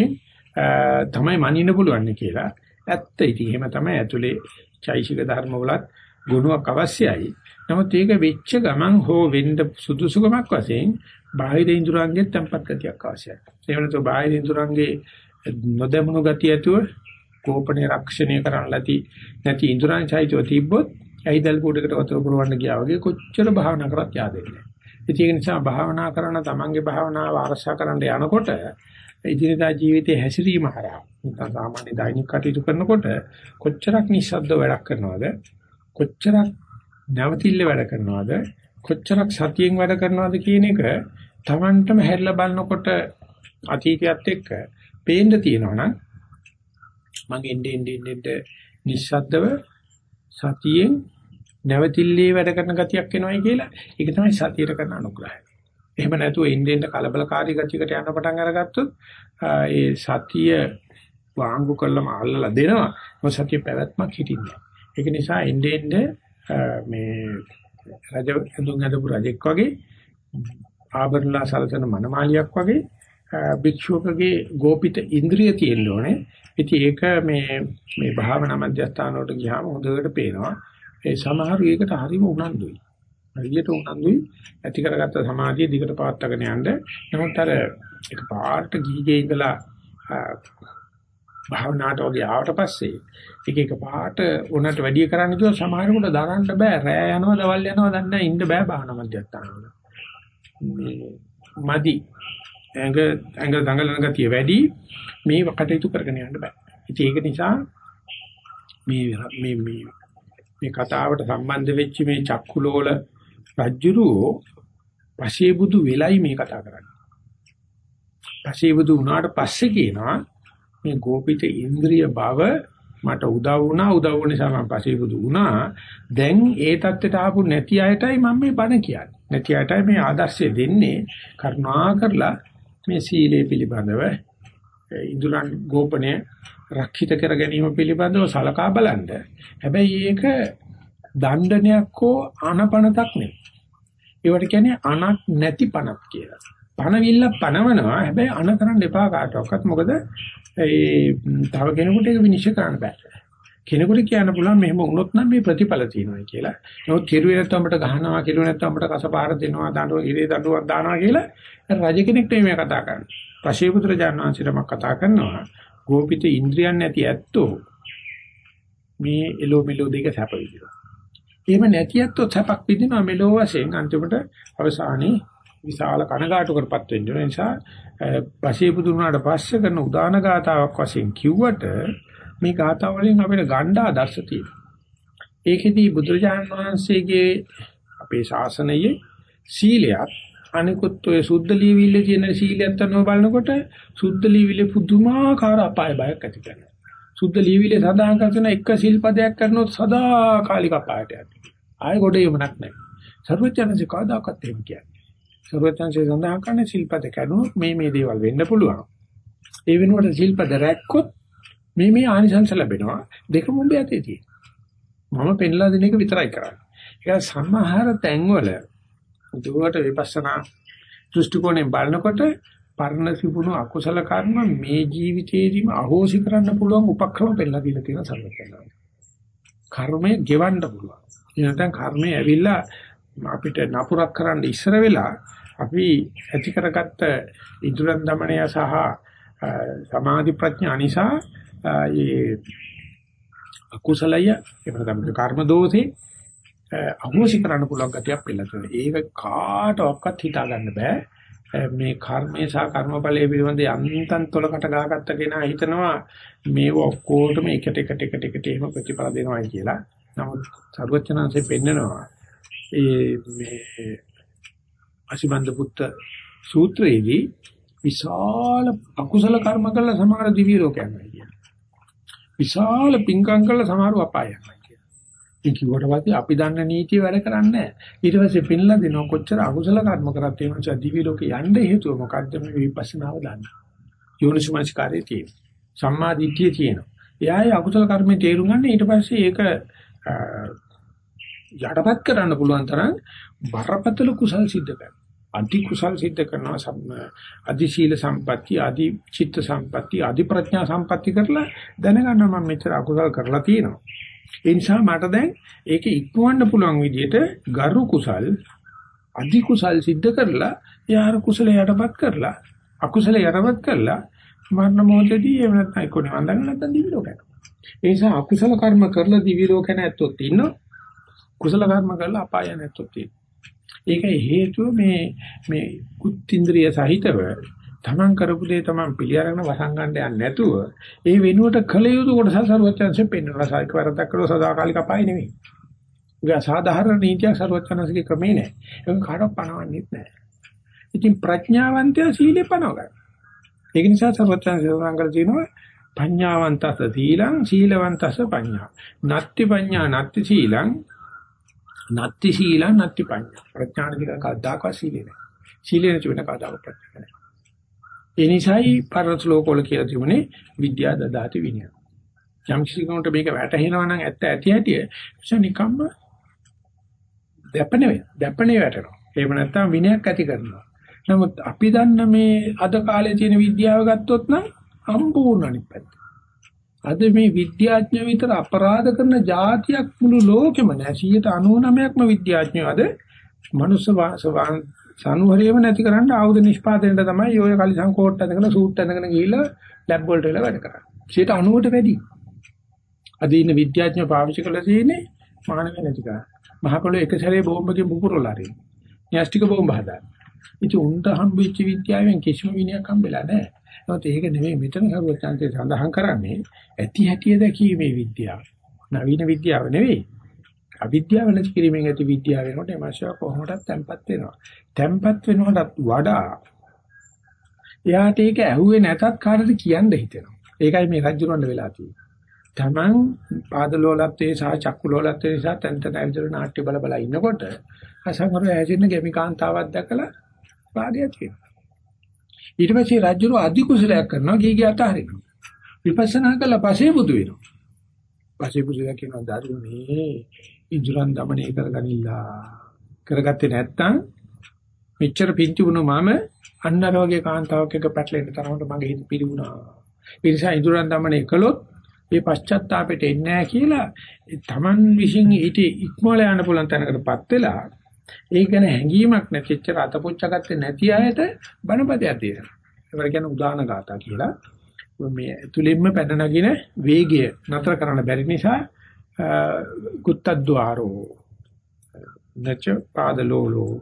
තමයි මනින්න පුළුවන් කියලා. ඇත්ත ඉතින් එහෙම තමයි ඇතුලේ චෛසික ධර්ම වලත් ගුණයක් අවශ්‍යයි. නමුත් ඒක වෙච්ච ගමන් හෝ වෙන්න සුදුසුකමක් වශයෙන් බාහිර ඉන්ද්‍රයන්ගෙන් tempat ගතියක් අවශ්‍යයි. ඒ වෙනතෝ බාහිර ඉන්ද්‍රයන්ගේ නොදැමුණු ගතිය ඇතුව කෝපණේ රක්ෂණය කරන්න ලැති නැති ඉන්ද්‍රයන් චෛත්‍යව තිබ්බොත් ඇයිදල් කුඩකට වතුර පුරවන්න ගියා වගේ කොච්චර භාවනා කරත් yaadෙන්නේ නැහැ. ඒක නිසා භාවනා කරන තමන්ගේ භාවනාව ආරක්ෂා කරන්න යනකොට ඉදිරියදා ජීවිතයේ හැසිරීම හරහා නැත්නම් සාමාන්‍ය දෛනික කටයුතු කරනකොට කොච්චරක් නිස්සද්ද වැඩක් කරනවද කොච්චරක් නැවතිල්ල වැඩ කරනවද කොච්චරක් සතියෙන් වැඩ කරනවද කියන එක තමන්ටම හැරිලා බලනකොට අතීතයත් එක්ක පේන්න තියෙනවනම් මගේ ඉන්නේ ඉන්නේ ඉන්නේ නිස්සද්දව සතියෙන් නැවතිල්ලේ වැඩ කරන ගතියක් එනවයි කියලා ඒක තමයි සතියට කරන අනුග්‍රහය. එහෙම නැතුව ඉන්නේ ඉන්න කලබලකාරී ගතියකට යන පටන් අරගත්තොත් ඒ සතිය වාංගු කළම අල්ලලා දෙනවා. මොකද සතිය පැවැත්මක් හිටින්නේ. ඒක නිසා ඉන්නේ ඉන්නේ මේ රජ හඳුන් හදපු රජෙක් වගේ ආභරණලා සලසන මනමාලියක් වගේ භික්ෂුවකගේ ගෝපිත ඉන්ද්‍රිය තියෙන්න ඕනේ. ඉතින් ඒක මේ මේ භාවනා මධ්‍යස්ථාන වලට ගියාම හොඳට පේනවා. ඒ සමහරු ඒකට හරිම උනන්දුයි. හරියට උනන්දුයි ඇති කරගත්ත සමාධිය දිගට පවත්වාගෙන යන්න. නමුත් අර එක පාට ගීගේ ඉඳලා භාවනාවට වගේ ආවට පස්සේ එක එක පාට උනට වැඩි කරන්න කිව්ව සමහරකට දරන්න බෑ. රෑ යනවා, දවල් යනවා, දන්නේ ඉන්න බෑ භාවනා මධ්‍යස්ථානවල. මදි ඇඟ ඇඟ දඟලන ගතිය වැඩි මේ කටයුතු කරගෙන යන්න බෑ. ඉතින් ඒක නිසා මේ මේ මේ මේ කතාවට සම්බන්ධ වෙච්ච මේ චක්කුලෝල රජ්ජුරුවෝ පසේබුදු වෙලයි මේ කතා කරන්නේ. පසේබුදු වුණාට පස්සේ කියනවා මේ ගෝපිත ඉන්ද්‍රිය බව මට උදව් වුණා උදව් වුණ නිසා මම පසේබුදු වුණා. දැන් ඒ தත්ත්වයට ආපු නැති අයටයි මම මේ බණ කියන්නේ. නැති අයටයි මේ ආදර්ශය දෙන්නේ. කරුණා කරලා මේ සීලය පිළිබඳව ඉඳුරන් ගෝපණය රක්ෂිත කර ගැනීම පිළිබඳව සලකා බලන්න. හැබැයි ඒක දණ්ඩනයක් හෝ අනපනතක් නෙවෙයි. ඒවට කියන්නේ අනක් නැති පනක් කියලා. පනවිල්ල පනවනවා හැබැයි අන කරන්න එපා කාටවත්. මොකද ඒ තව කෙනෙකුට ඒක විනිශ්චය කරන්න බෑ. කෙනෙකුට කියන්න පුළුවන් මෙහෙම වුණොත් නම් මේ ප්‍රතිඵල තියෙනවා කියලා. නමුත් කෙරුවේ නැත්නම් අපිට ගහනවා, කෙරුවේ නැත්නම් අපිට කසපාර දෙනවා, දඬුව ඉරේ දඬුවක් දානවා කියලා රජ කෙනෙක්ට මේ කතා කරන්නේ. පශේ පුත්‍ර ජානවාංශිරම කතා කරනවා. ගෝපිත ඉන්ද්‍රියන් නැති ඇත්තෝ මේ එලෝ මෙලෝ දෙක සැප විඳිනවා. එහෙම නැති ඇත්තෝ සැපක් විඳිනවා මෙලෝ වශයෙන් අන්තිමට අවසානයේ විශාල කනගාටුකරපත් වෙන්න වෙන නිසා පශේ පුදුනාට පස්සේ කරන උදාන ගාතාවක් වශයෙන් කිව්වට මේ ගාථා වලින් අපිට ගණ්ඩා දර්ශ තියෙනවා. ඒකෙදී බුදුරජාණන් වහන්සේගේ අපේ ශාසනයේ සීලයක් අනිකුත් ඔය සුද්ධ ලීවිල්ල තියෙන සීලයත් අනුව බලනකොට සුද්ධ ලීවිල්ල පුදුමාකාර අපාය බයක් ඇති කරනවා. සුද්ධ ලීවිල්ල සදාහන් කරන එක සිල්පදයක් කරනොත් සදා කාලික අපායට යනවා. ආයෙ ගොඩේ යමනක් නැහැ. සර්වඥාන්සේ කවදාකවත් එහෙම කියන්නේ. සර්වඥාන්සේ සඳහන් කරන්නේ සිල්පද කරුණොත් මේ මේ දේවල් වෙන්න පුළුවන්. ඒ වෙනුවට සිල්පද රැක්කොත් මේ මේ ආනිසංස ලැබෙනවා දෙකම උඹේ අතේ තියෙන. මම පෙන්ලා දෙන එක විතරයි කරන්නේ. ඒක සම්මහර තැන්වල දුවට විපස්සනා දෘෂ්ටි කෝණයෙන් බලනකොට පරණ සිපුණු අකුසල කර්ම මේ ජීවිතේදීම අහෝසි කරන්න පුළුවන් උපක්‍රම පෙන්ලා දීලා තියෙන සර්වඥාණන්. කර්මය ගෙවන්න පුළුවන්. එනකන් කර්මය ඇවිල්ලා අපිට නපුරක් කරන්න ඉස්සර වෙලා අපි ඇති කරගත්ත ඉදurang দমনය සහ සමාධි ප්‍රඥා නිසා ඒ අකුසලය එහෙම නැත්නම් කර්ම දෝෂේ අහෝසි කරන්න පුළුවන් ගතියක් පෙළතුන. ඒක කාටවත් හිතා ගන්න බෑ. මේ කර්මය සහ කර්මඵලයේ පිළිබඳ යන්තම් තොලකට ගහගත්ත කෙනා හිතනවා මේ ඔක්කොටම එකට එකට එකට එකට එහෙම ප්‍රතිඵල දෙනවායි කියලා. නමුත් සර්වචනanse පෙන්නනවා ඒ මේ අසිබන්ද පුත්ත සූත්‍රයේදී විශාල අකුසල කර්ම කළ සමහර දිවි ලෝකයන් කියනවා. විශාල පිංකම් කළ සමහරව අපායයි කියලා. ඒ කිව්වට පස්සේ අපි දන්න නීතිය වැඩ කරන්නේ නැහැ. ඊට පස්සේ පින්ලා දෙනවා කොච්චර අකුසල කර්ම කරත් ඒ මනුස්සයා දිවි ලෝකේ යන්න හේතුව මොකද්ද මේ විපස්සනාව දන්න. යෝනිසමස්කාරයේ තියෙන. සම්මා දිට්ඨිය තියෙනවා. එයායි අකුසල කර්මේ තේරුම් ගන්න ඊට පස්සේ ඒක යටපත් කරන්න පුළුවන් තරම් බරපතල කුසල් සිද්ධ කරනවා. අධි කුසල් සිද්ධ කරනවා අධි සීල සම්පatti අධි චිත්ත සම්පatti අධි ප්‍රඥා සම්පatti කරලා දැනගන්නවා මම මෙච්චර අකුසල් කරලා තියෙනවා. ඒ නිසා මට දැන් ඒක ඉක්මවන්න පුළුවන් විදිහට ගරු කුසල් අධි කුසල් සිද්ධ කරලා යාර කුසල යටපත් කරලා අකුසල යටපත් කරලා මරණ මොහොතදී එහෙම නැත්නම් කොහොමද වන්දන නැත්නම් දිවි ලෝකයට ඒ නිසා අකුසල කර්ම කරලා දිවි ලෝක නැත්තොත් ඉන්නවා. කුසල කර්ම කරලා අපාය නැත්තොත් ඉන්නවා. ඒක හේතුව මේ මේ කුත්ින්ද්‍රිය සහිතව තමන් කරපු දේ තමන් පිළිඅරගෙන වසංගන්න යන්නේ නැතුව ඒ වෙනුවට කල යුතු කොටස සරුවචන්සේ පෙන්වනවා සායික වරදක් කළොත් සදාකාලික අපාය නෙවෙයි. ඒක සාධාරණ නීතියක් සරුවචනසගේ ක්‍රමේ නෑ. ඒක කාටවත් පණවන්නෙත් නෑ. ඉතින් ප්‍රඥාවන්තය සීලේ පණව ගන්න. ඒක නිසා සරුවචනසේ සඳහන් කරලා තියෙනවා පඤ්ඤාවන්තස සීලං සීලවන්තස පඤ්ඤා. නත්ති පඤ්ඤා නත්ති සීලං නත්ති සීල නත්ති පඤ්ඤා. ප්‍රඥාන දික කවදාකවත් සීලේ නැහැ. සීලේ නැති වෙන කවදාකවත් ප්‍රඥා නැහැ. ඒ නිසායි පරත ලෝකවල කියලා තිබුණේ විද්‍යා දදාති විනය. යම් කිසි කෙනෙකුට මේක වැටහෙනවා නම් ඇත්ත ඇති ඇති ඒ නිකම්ම දැපනේ දැපනේ වැටෙනවා. එහෙම නැත්නම් විනයක් ඇති කරනවා. නමුත් අපි දන්න මේ අද කාලේ තියෙන විද්‍යාව ගත්තොත් නම් සම්පූර්ණ අනිත් පැත්ත. අද මේ විද්‍යාඥයෝ විතර අපරාධ කරන જાතියක් මුළු ලෝකෙම නෑ 99%ක්ම විද්‍යාඥයෝ අද මනුස්ස සනුහරියම නැති කරන්න ආයුධ නිෂ්පාදනයට තමයි ඔය කලිසම් කෝට් ඇඳගෙන සූට් ඇඳගෙන ගිහිල්ලා ලැබ් වලට වෙලා වැඩ කරන්නේ. 90ට වැඩි. අද ඉන්න විද්‍යාඥයෝ පාවිච්චි කරලා තියෙන්නේ මානව නැති කරා. මහ පොළොව එක සැරේ බෝම්බකින් පුපුරලා හරි. න්‍යෂ්ටික බෝම්බ හදාගන්න. ඉතින් උන්ට හම්බෙච්ච විද්‍යාවෙන් කිසිම විනයක් හම්බෙලා නැහැ. නමුත් ඒක නෙමෙයි මෙතන සරුවචාන්තේ සඳහන් කරන්නේ ඇති හැටිය දැකීමේ විද්‍යාව. නවීන විද්‍යාව නෙවෙයි. අවිද්‍යාව නැති කිරීමෙන් ඇති විද්‍යාව වෙනකොට එමාශය කොහොමදත් තැම්පත් වෙනවා. තැම්පත් වෙනකොටත් වඩා එයාට ඒක ඇහුවේ නැතත් කාටද කියන්න හිතෙනවා. ඒකයි මේ රජුරවන්න වෙලා තියෙන්නේ. Taman පාදලෝලත්වයේ සහ චක්කුලෝලත්වයේ සහ තන්තන ඇවිදලා නාට්‍ය බල බල ඉන්නකොට අසංගර ඇසින්න ගැමිකාන්තාවක් දැකලා වාගය තියෙනවා. ඊට පස්සේ රජුරු අධි කුසලයක් කරනවා ගිහි ගිය අතහරිනවා. විපස්සනා කළා පස්සේ බුදු වෙනවා. පස්සේ බුදු වෙනවා කියනවා දරු මේ ඉඳුරන් দমনය කරගනිලා. කරගත්තේ නැත්තම් මෙච්චර පිංචු වුණා මම අන්නර වගේ කාන්තාවක් එක පැටලෙන්න තරමට මගේ හිත පිළිුණා. ඒ නිසා ඉඳුරන් দমনය කළොත් මේ පශ්චාත්තාපයට එන්නේ නැහැ කියලා තමන් විසින් ඊට ඉක්මවල යන්න පුළුවන් තැනකටපත් වෙලා ඒක ගැන හැඟීමක් නැතිච්ච අතපොච්ච ගත්තේ නැති අයට බණපදයක් දෙනවා. ඒවට කියන උදාන ගාථා කියලා. මේ තුලින්ම පැන නගින වේගය නතර කරන්න බැරි නිසා කුත්තද්්වාරෝ නච පාදලෝලෝ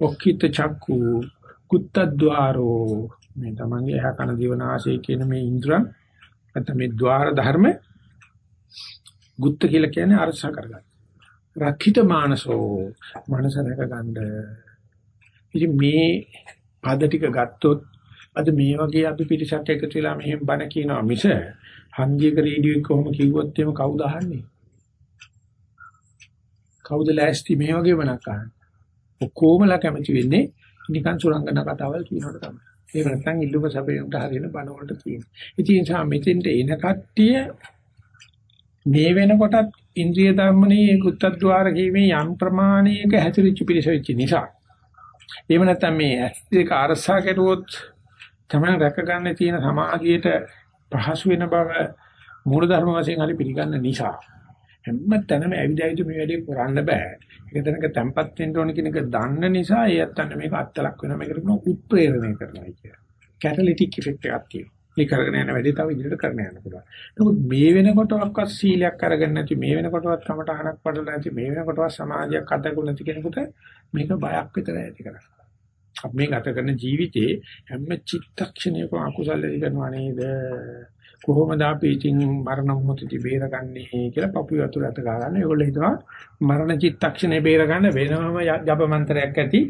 ඔක්කිත චක්කු කුත්තද්්වාරෝ මේ තමන්ගේ එහා කන දිවනාශය කියන මේ ඉන්ද්‍රයන් නැත්නම් මේ ద్వාර ධර්ම ගුත්ත කියලා කියන්නේ අරස කරගන්න. රක්ඛිත මානසෝ මනස රැකගන්න. ඉතින් මේ පද ටික ගත්තොත් අද මේ වගේ අපි පිටිසක් එකතු වෙලා මෙහෙම බණ කියනවා මිස හන්දියක රේඩියෝ එක කොහොම කිව්වොත් එහෙම කවුද අහන්නේ? කවුද ලෑස්ති මේ වගේ බණක් අහන්නේ? ඔක්කොමලා කැමති වෙන්නේ නිකන් සුරංගනා කතාවල් කියනකොට තමයි. ඒක නැත්නම් ඉල්ලුම සැපේකට හරින බණ වලට තියෙනවා. ඉතින් ඒ නිසා මෙතෙන්ට එන කට්ටිය මේ වෙනකොටත් ඉන්ද්‍රිය ධර්මනේ කුත්තද්්වාර කීමේ යම් ප්‍රමාණයක හැතිරිච්ච පිළිස වෙච්ච නිසා. එහෙම නැත්නම් මේ ඇස් දෙක අරසා කෙරුවොත් තමයි රැක ගන්න තියෙන සමාධියට පහසු වෙන බව මූල ධර්ම වශයෙන් හරි පිළිගන්න නිසා හැම තැනම ඇවිදයිද මේ වැඩේ කරන්න බෑ. ඒක තැනක තැම්පත් වෙන්න ඕන කියන එක දන්න නිසා ඒ අත්තන්න මේක අත්තලක් වෙනවා මේකට කියන උත්ප්‍රේරණය කරනවා කිය. කැටලිටික් ඉෆෙක්ට් එකක් තියෙනවා. මේ කරගෙන යන වැඩේ තව ඉදිරියට කරන්න යන්න පුළුවන්. නමුත් මේ වෙනකොටවත් සීලයක් අරගෙන නැති මේ වෙනකොටවත් කමටහනක් පඩල නැති මේ වෙනකොටවත් සමාජයක් අදකුණ නැති කෙනෙකුට මේක බයක් විතර ඇති කරනවා. අපි මේ ගත කරන ජීවිතේ හැම චිත්තක්ෂණයකම අකුසල කරනවා නේද? කොහොමද අපි ඉතින් මරණ මොහොතදී බේරගන්නේ කියලා පපු වතුර අත ගන්න. ඒගොල්ලෝ හිතනවා මරණ චිත්තක්ෂණේ බේරගන්න වෙනම ජප මන්ත්‍රයක් ඇති.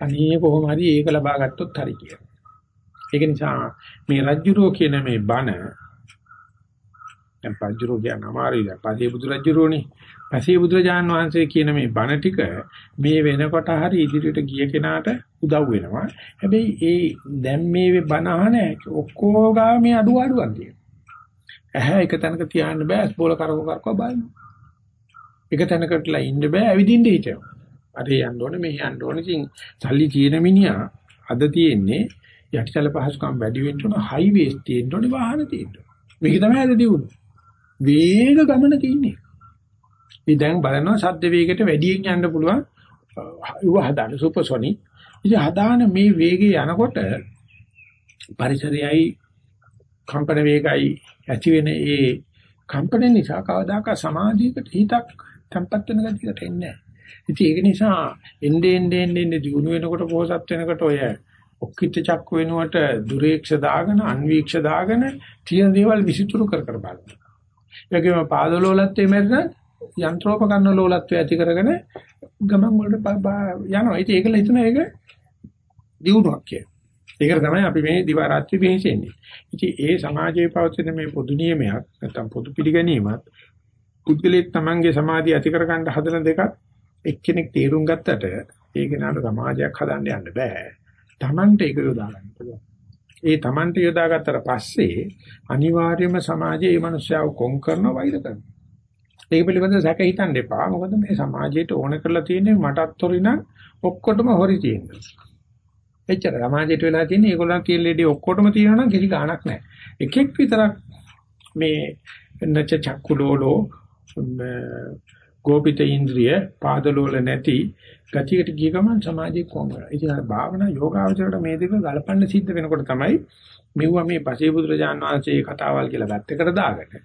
අනේ කොහොම හරි ඒක ලබා ගත්තොත් හරි කියලා. ඒක නිසා මේ රජ්ජුරෝ කියන මේ බණ දැන් පජ්ජුරෝ කියන අමාරුයි. පසේ බුදු රජ්ජුරෝනේ. පසේ බුදුරජාන් වහන්සේ කියන මේ බණ ටික මේ වෙනකොට හරි ඉදිරියට ගිය කෙනාට උදව් වෙනවා. හැබැයි ඒ දැන් මේ බණ අහන ඔක්කොගා මේ අඩු අඩුවක් තියෙනවා. ඇහැ එක තැනක තියාන්න බෑ ස්පෝල කරකව කරකව බලන්න. එක තැනකටලා ඉන්න බෑ ඇවිදින්න හිතෙනවා. අර යන්න ඕනේ මෙහෙ යන්න ඕනේ. ඉතින් සල්ලි තියෙන මිනිහා අද තියෙන්නේ යටිතල පහසුකම් වැඩි වෙන්න ඕන හයිවේස් තියෙන්න ඕනේ වාහන තියෙන්න. මේක තමයි අද දියුණු. වේග ගමන තියෙන්නේ. මේ දැන් බලනවා සද්ද වේගයට වැඩියෙන් යන්න පුළුවන්. ඒව හදාන සුපර්සොනික්. ඉතින් හදාන මේ වේගය යනකොට පරිසරයයි කම්පන වේගයි ඇති වෙන ඒ කම්පන නිසා කවදාක සමාධියකට හිතක් තැම්පත් වෙන ගතියකට එන්නේ නැහැ. ඉතින් ඒක නිසා එන්නේ එන්නේ එන්නේ දිනු වෙනකොට පොහසත් වෙනකොට ඔය ඔක්කිට චක්ක වෙනුවට දුරේක්ෂ දාගෙන අන්වීක්ෂ දාගෙන තියෙන දේවල් විසිතුරු කර කර බලනවා. ඒකෙම පාදලෝලත්වයේ මැරෙන යන්ත්‍රෝපකරණ ලෝලත්වය ඇති කරගෙන ගමන් වලට යනවා. ඉතින් ඒකල හිතන එක දියුණුවක් කියලා. ඒකට තමයි අපි මේ දිවා රාත්‍රී වෙහෙසෙන්නේ. ඉතින් ඒ සමාජයේ පවතින මේ පොදු නියමයක් නැත්නම් පොදු පිළිගැනීමත් පුද්ගලෙක් තමන්ගේ සමාධිය ඇති කරගන්න හදන දෙකක් එක්කෙනෙක් තේරුම් ගත්තට ඒක නට සමාජයක් හදන්න යන්න බෑ. තමන්ට ඒක යොදා ගන්න පුළුවන්. ඒ තමන්ට යොදාගත්තට පස්සේ අනිවාර්යයෙන්ම සමාජයේ මේ මිනිස්යාව කොන් කරන වෛර කරනවා. ඒක පිළිබඳව සැක හිතන්න එපා. මොකද මේ සමාජයට ඕන කරලා තියෙන්නේ මටත් හොරි නම් ඔක්කොටම හොරි තියෙනවා. එච්චර සමාජයට වෙලා තියෙන්නේ ඒගොල්ලන් කියන ලෙඩේ ඔක්කොටම තියෙනවා නම් කිසි ගාණක් නැහැ. එකෙක් විතරක් මේ නච චක්කුලෝලෝ ගෝපිත ඉන්ද්‍රිය පාදලෝල නැති ගතියකට ගිය ගමන් සමාජයේ කොංගල. ඉතින් අර භාවනා යෝගාවචරයට මේ දෙක ගලපන්න සිද්ධ වෙනකොට තමයි මෙවුවා මේ පසේ බුදුරජාන් වහන්සේ කතාවල් කියලා පැත්තකට දාගන්න.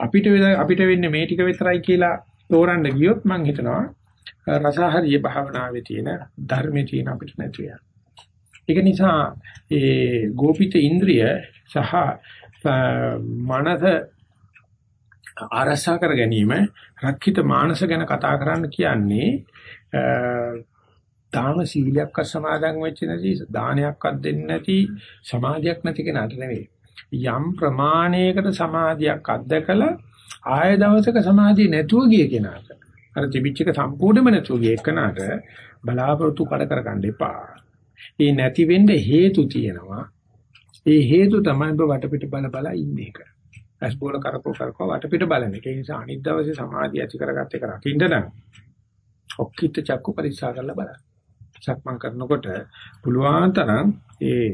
අපිට අපිට වෙන්නේ මේ ටික විතරයි කියලා තෝරන්න ගියොත් මම හිතනවා රසහරිය භාවනාවේ තියෙන ධර්මයේ තියෙන අපිට නැති වෙනවා. ඒක නිසා ඒ ගෝපිත ඉන්ද්‍රිය සහ මනස ආරසා කර ගැනීම රක්කිත මානස ගැන කතා කරන්න කියන්නේ තාම සීලයක් අසමාදන් වෙච්ච නැති දානයක්වත් දෙන්නේ නැති සමාධියක් නැති කෙනාට නෙවෙයි යම් ප්‍රමාණයකට සමාධියක් අත්දකලා ආය දවසක සමාධිය නැතුව ගිය කෙනාට අර තිබිච්ච එක සම්පූර්ණයෙන්ම නැතුව ගිය කෙනාට බලාපොරොත්තු කඩ කරගන්න එපා ඒ නැති වෙන්න හේතු තියෙනවා. ඒ හේතු තමයි ඔබ වටපිට බල බල ඉන්නේ එක. ඇස් බෝල කරකෝ කරකෝ වටපිට බලන එක. ඒ නිසා අනිත් දවසේ සමාධිය ඇති කරගත්ත එක රකින්න නම් ඔක්කිට චක්කු පරික්ෂා කරලා බලන්න. සක්මන් කරනකොට පුළුවන් තරම් ඒ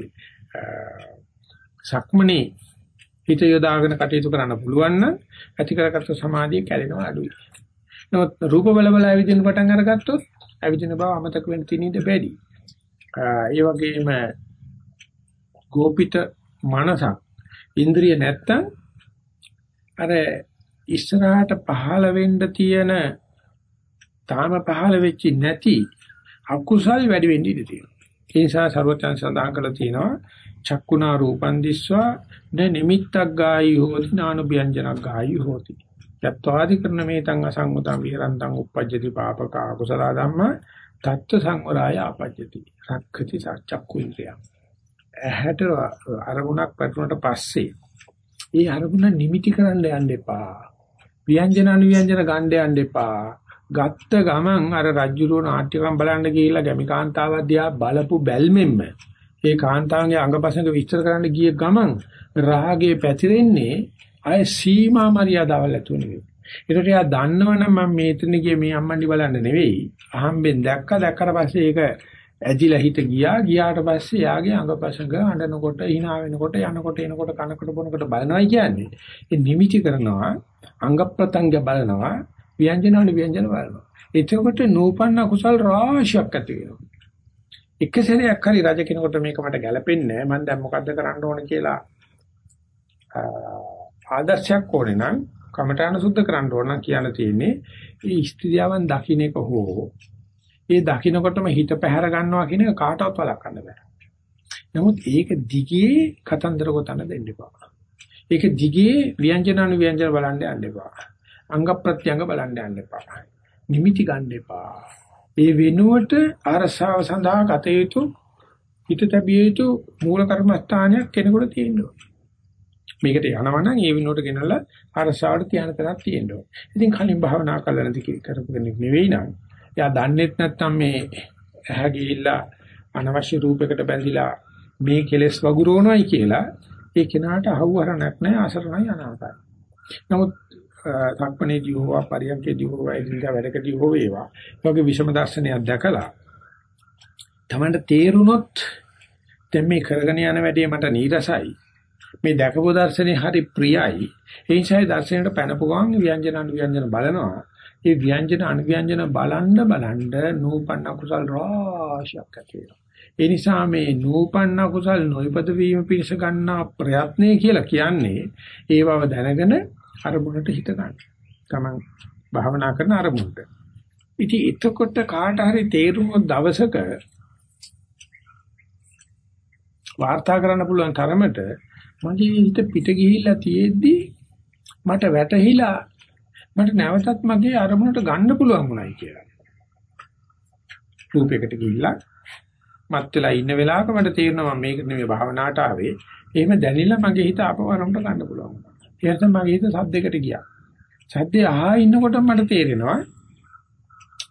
සක්මනේ හිත යොදාගෙන කටයුතු කරන්න පුළුවන් නම් ඇති කරගත්ත සමාධිය කැඩෙනවා අඩුයි. නමුත් රූප බල බල ඇවිදින්න පටන් අරගත්තොත් ඇවිදින බව අමතක වෙන්න තියෙන ඉඩ බැරි. ඒ වගේම ගෝපිත මනසක් ඉන්ද්‍රිය නැත්තම් අර ඉස්සරහට පහළ වෙන්න තියෙන තාම පහළ වෙච්ච නැති අකුසල් වැඩි වෙන්න ඉඩ තියෙනවා. ඒ නිසා ਸਰවචන් සඳහන් කළා තියෙනවා චක්කුණා රූපන් දිස්වා න නිමිත්තක් ගායි හෝති නානුභ්‍යංජනක් ගායි හෝති. යත්වාදි කරන මේ තං අසංගතං විහරන්තං uppajjati papaka akusala dhamma තත්ත්ව සංවරාය ආපජ්ජති. රක්ඛති සච්චක්කු ඉන්ද්‍රිය. ඇහැට අරමුණක් පැටුනට පස්සේ ඒ අරමුණ නිමිටි කරන්න යන්න එපා. ව්‍යංජන අනුව්‍යංජන ගන්න යන්න එපා. ගත්ත ගමන් අර රජ්ජුරුව නාට්‍යකම් බලන්න ගිහිල්ලා ගැමිකාන්තාවක් දිහා බලපු බැල්මෙන්ම ඒ කාන්තාවගේ අංගපසංග විස්තර කරන්න ගිය ගමන් රාගේ පැතිරෙන්නේ අය සීමා මරියාදවල් ඇතුව නෙවෙයි. ඒකට එයා දන්නවනම් මම මේතන ගියේ මේ අම්මන්ඩි බලන්න නෙවෙයි. අහම්බෙන් දැක්ක දැක්කට පස්සේ ඒක ඇදිලා හිත ගියා. ගියාට පස්සේ යාගේ අංගපසංග අඬනකොට, hina වෙනකොට, යනකොට, එනකොට, කනකොට, බොනකොට බලනවා කියන්නේ. ඒ නිමිති කරනවා, අංග ප්‍රත්‍යංග බලනවා, ව්‍යංජනානි ව්‍යංජන බලනවා. එතකොට නූපන්න කුසල් රාශියක් ඇති වෙනවා. එක සැරයක් හරි රජ කෙනෙකුට මේක මට ගැලපෙන්නේ නැහැ. මම දැන් මොකද්ද කරන්න ඕන කියලා ආදර්ශයක් ඕනේ නම් කමඨාන සුද්ධ කරන්න ඕන නම් කියන්න තියෙන්නේ මේ ස්ත්‍රියවන් දකින්න එක හෝ ඒ දකින්නකොටම හිත පැහැර ගන්නවා කියන එක කාටවත් වළක්වන්න බෑ. නමුත් ඒක දිගේ කතන්දර ගොතන්න දෙන්න එපා. ඒක දිගේ ව්‍යංජනානු ව්‍යංජන බලන්න යන්න එපා. අංග ප්‍රත්‍යංග බලන්න යන්න එපා. නිමිති ගන්න එපා. ඒ වෙනුවට අරසාව සඳහා ගත යුතු හිත තැබිය යුතු මූල කර්මස්ථානයක් කෙනෙකුට තියෙනවා. මේකට යනවා නම් ඒ විනෝඩ ගෙනල්ලා අරසාවට තියන තරක් තියෙනවා. ඉතින් කලින් භාවනා කළා නැති කරපු කෙනෙක් නෙවෙයි නම් එයා දන්නේත් නැත්තම් මේ ඇහැ ගිහිල්ලා අනවශ්‍ය රූපයකට බැඳිලා මේ කෙලෙස් වගුරුවනයි කියලා ඒ කෙනාට අහුවරණක් නැහැ අසරණයි අනාථයි. නමුත් සක්මණේදී හෝ පරියන්කේදී හෝ එදිනදා වැඩකදී හෝ වේවා. ඒ වගේ විෂම දර්ශනයක් දැකලා තමන්ට තේරුනොත් දැන් මේ කරගෙන යන වැඩේ මට නීරසයි. මේ දැකපු දර්ශනේ හරි ප්‍රියයි. ඒ නිසා දර්ශනයට පැනපු ගමන් ව්‍යංජන අනුව්‍යංජන බලනවා. ඒ ව්‍යංජන අනුව්‍යංජන බලන්න බලන්න නූපන්න කුසල් රාශියක් ඇති වෙනවා. ඒ නිසා මේ නූපන්න කුසල් නොයිපද වීම පිණිස ගන්නා ප්‍රයත්නය කියලා කියන්නේ ඒ බව දැනගෙන අරමුණට හිත ගන්න. තමන් භාවනා කරන අරමුණට. ඉතින් එතකොට කාට හරි තේරුමක් දවසක වාර්තා කරන්න පුළුවන් තරමට මගේ හිත පිට ගිහිල්ලා තියෙද්දි මට වැටහිලා මට නැවතත් මගේ අරමුණට ගන්න පුළුවන් උනායි කියලා. ලූප් එකට ගිහිල්ලා මත් වෙලා ඉන්න වෙලාවක මට තේරෙනවා මේක නෙමෙයි භාවනාවට ආවේ. එහෙම දැනෙලා මගේ හිත අපවරමට ගන්න පුළුවන්. ඒ නිසා මගේ හිත සද්දයකට ගියා. සද්දේ අහා ඉන්නකොට මට තේරෙනවා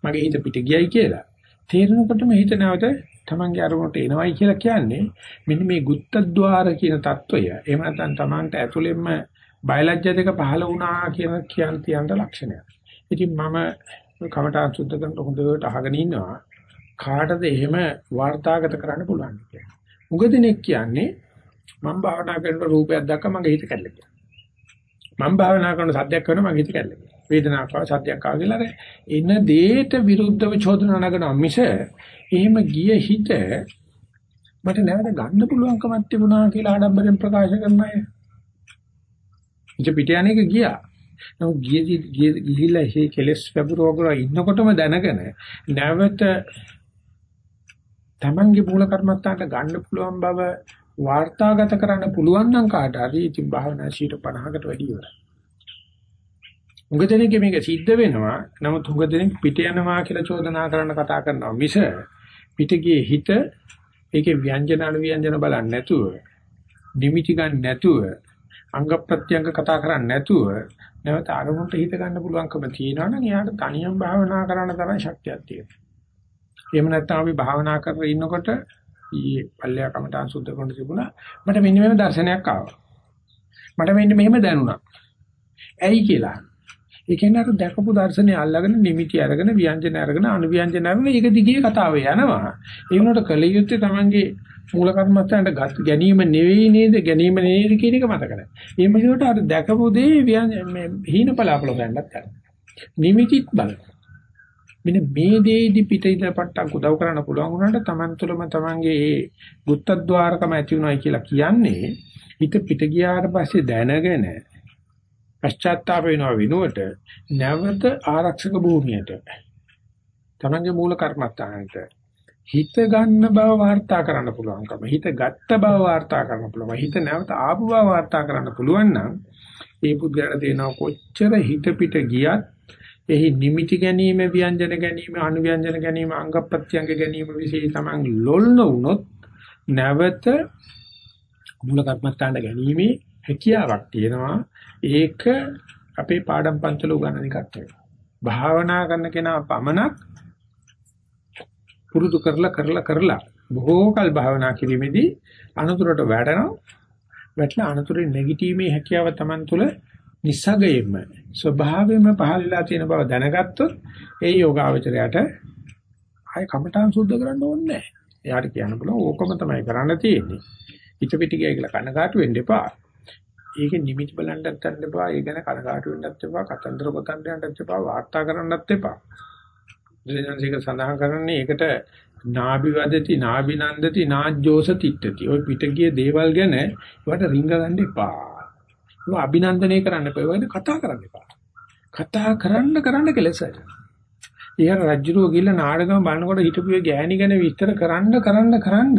මගේ හිත පිට ගියයි කියලා. තේරෙනකොටම හිත නැවත තමන්ගේ අරමුණට එනවයි කියලා කියන්නේ මෙන්න මේ ගුත්තද්්වාර කියන தত্ত্বය. එහෙම නැත්නම් තමන්ට ඇතුළෙන්ම බයලජ්‍ය දෙක පහළ වුණා කියන කියන තියන්න ලක්ෂණයක්. ඉතින් මම කමඨාන් සුද්ධ කරනකොට හොඳට අහගෙන ඉන්නවා. කාටද එහෙම වාර්තාගත කරන්න පුළුවන් කියලා. මුගදිනෙක් කියන්නේ මම භාවනා කරනකොට රූපයක් දැක්ක මගේ හිත කැඩලා මම භාවනා කරන සද්දයක් කරනවා මගේ හිත කැඩලා ගියා. වේදනාවක් ආව සද්දයක් ආව කියලා එන දෙයට විරුද්ධව චෝදනා නගනවා මිස එහෙම ගිය හිත මට නැවත ගන්න පුළුවන්කමක් තිබුණා කියලා ආඩම්බරෙන් ප්‍රකාශ කරන අය. ඉත පිට යන එක ගියා. නමුත් ගිය ගිහිල්ලා ඒ කෙලස් පැබුරවගල ඉන්නකොටම දැනගෙන නැවත තමන්ගේ මූල කර්මත්තාට ගන්න පුළුවන් බව වාර්තාගත කරන්න පුළුවන් නම් කාට හරි ඉතින් භාවනා 50කට වැඩි ඉවරයි. උගදෙනෙක් මේක සිද්ධ වෙනවා. නමුත් උගදෙනෙක් පිට යනවා කියලා චෝදනා කරන්න කතා කරනවා මිස පිටගියේ හිත ඒකේ ව්‍යංජන අනුව්‍යංජන බලන්නේ නැතුව නිමිති ගන්න නැතුව අංග ප්‍රත්‍යංග කතා කරන්නේ නැතුව නැවත අරමුණට හිත ගන්න පුළුවන්කම තියෙනවා නම් එයාට තනියම භාවනා කරන්න තරම් ශක්තියක් තියෙනවා. එහෙම නැත්නම් අපි භාවනා කරගෙන ඉන්නකොට ඊයේ පල්ලෙයා කමටහන් සුද්ධ කරන තිබුණා. මට මෙන්න මෙහෙම දර්ශනයක් ආවා. මට මෙන්න මෙහෙම දැනුණා. ඇයි කියලා. ඒ කියන්නේ අර දැකපු දර්ශනය අල්ලගෙන නිමිති අරගෙන ව්‍යංජන අරගෙන අනුව්‍යංජන අරගෙන ඒක දිගේ කතාව යනවා. ඒ වුණාට කල යුත්තේ Tamange මූල කර්මස්ථානට ගත් ගැනීම නෙවෙයි නේද ගැනීම නේද කියන එක මතක නැහැ. ඒ මොකද අර දැකපු දේ මේ හීන පලාපල ගන්නත් ගන්න. නිමිතිත් බලන. මෙන්න මේ දේදි පිටින් පට්ටක් උදව් කරන්න පුළුවන් වුණාට Taman තුළම Tamanගේ ඒ බුත්තද්්වාරකම ඇති උනායි කියලා කියන්නේ හිත පිට ගියාට පස්සේ දැනගෙන පශ්චාත්තාප වෙනවා වෙනුවට නැවත ආරක්ෂක භූමියට තමන්ගේ මූල කර්මස්ථානට හිත ගන්න බව වාර්තා කරන්න පුළුවන්කම. හිත ගත්ත බව වාර්තා කරන්න පුළුවන් හිත නැවත ආපු බව වාර්තා කරන්න පුළුවන් නම් ඒ පුද්ගලයාට දෙනවා කොච්චර හිත පිට ගියත් එහි නිමිති ගැනීම ව්‍යංජන ගැනීම අනුව්‍යංජන ගැනීම අංග ප්‍රත්‍යංග ගැනීම વિશે තමන් ලොල් නොවුනොත් නැවත මූල කර්මස්ථානට ගැනීමේ හැකියාවක් තියෙනවා. ඒක අපේ පාඩම් පන්සල උගන්වන එකක්. නෙවෙයි භාවනා කරන කෙනා පමණක් පුරුදු කරලා කරලා කරලා බොහෝ කල් භාවනා කිරීමේදී අනුතරට වැටෙනවා. වැටලා අනුතරේ නැගිටීමේ හැකියාව Taman තුල නිස්සගයෙන්ම ස්වභාවයෙන්ම පහළලා තියෙන බව දැනගත්තොත් ඒ යෝගාවචරයට ආය කමඨාන් සුද්ධ කරන්න ඕනේ නැහැ. එයාට කියන්න පුළුවන් ඕකම තමයි කරන්න තියෙන්නේ. හිත පිටි ගිය කියලා කනගාටු වෙන්න එපා. ඒකේ නිමිති බලන්නත් ගන්න එපා. ඒ ගැන කනගාටු වෙන්නත් එපා. කතන්දර ගොතන්න යන්නත් එපා. වාර්තා කරන්නත් එපා. බුදුසෙන්සේක සඳහන් කරන්නේ ඒකට නාභි වදති නාභි නන්දති නාජ්ජෝස තිට්ඨති. ওই පිටගිය දේවල් ගැන ඒවට රිංග ගන්න එපා. ඒවා අභිනන්දනය කරන්න එපා. ඒවා කතා කරන්න එපා. කතා කරන්න කරන්න කෙලෙසයි. ඊයර රජුරෝ ගිල්ල නාඩගම බලනකොට හිටපු ගෑණි ගැන විස්තර කරන්න කරන්න කරන්න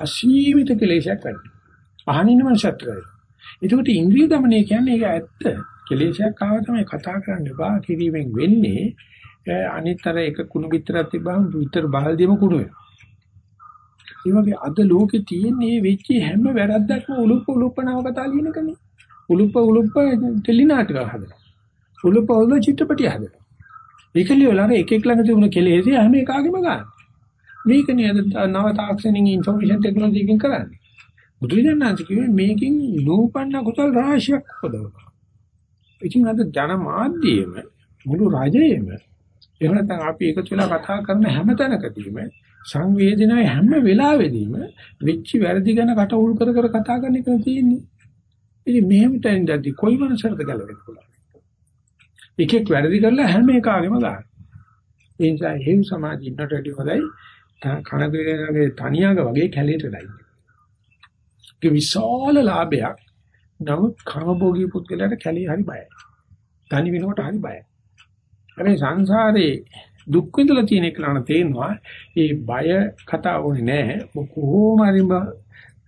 අසීමිත කෙලෙසයක් වැඩි. අහනින්න මනසත් කරේ. ඒකට ඉන්ද්‍රිය দমনය කියන්නේ ඒක ඇත්ත. කෙලෙසයක් ආව තමයි කතා කරන්න එපා කිරීමෙන් වෙන්නේ අනිත්තර එක කුණු පිටරක් තිබ්බම විතර බාල්දියම කුණු වෙනවා. ඒ වගේ අද ලෝකේ තියෙන මේ වෙච්ච හැම වැරද්දක්ම උලුප්ප උලුප්පනව කතා ලියන එකනේ. උලුප්ප උලුප්ප ටෙලි නාටක හදනවා. උලුප්ප උලුප්ප චිත්‍රපටි හදනවා. ඒකලියලාර එක එක ළඟ තිබුණ කෙලෙසි හැම එකාගෙම ගන්න. මේකනේ අද නව තාක්ෂණික ইনফরমේෂන් ටෙක්නොලොජි එකෙන් කරන්නේ. බුදුරජාණන්සේ කිව්වේ මේකෙන් නූපන්න කුසල් රාශියක් හදවනවා. ඉතින් අද ජනමාධ්‍යයේම මුළු රජයේම එහෙම නැත්නම් අපි එකතු වෙලා කතා කරන හැම තැනකදීම සංවේදනයේ හැම වෙලාවෙදීම වෙච්ච වැරදි ගැන කට උල් කර කර කතා කරන එක තියෙන්නේ. ඉතින් මෙහෙම තැන්දදී කොයි මනසකට ගැලවෙන්න පුළුවන්. එකෙක් වැරදි කරලා හැම එකාගෙම ගන්න. ඒ නිසා හේතු සමාජ ඉන්නට වැඩි හොඳයි කනගලේ තනියාග වගේ කැලේට ඩයි. ඒක විශාල ලාභයක්. නමුත් කර්මභෝගී පුද්ගලයාට කැලේ හරි බයයි. තනි වෙනකොට හරි බයයි. හැබැයි සංසාරේ දුක් විඳලා තියෙන එක ලන තේනවා. ඒ බය කතා ඕනේ නැහැ කොහොම හරි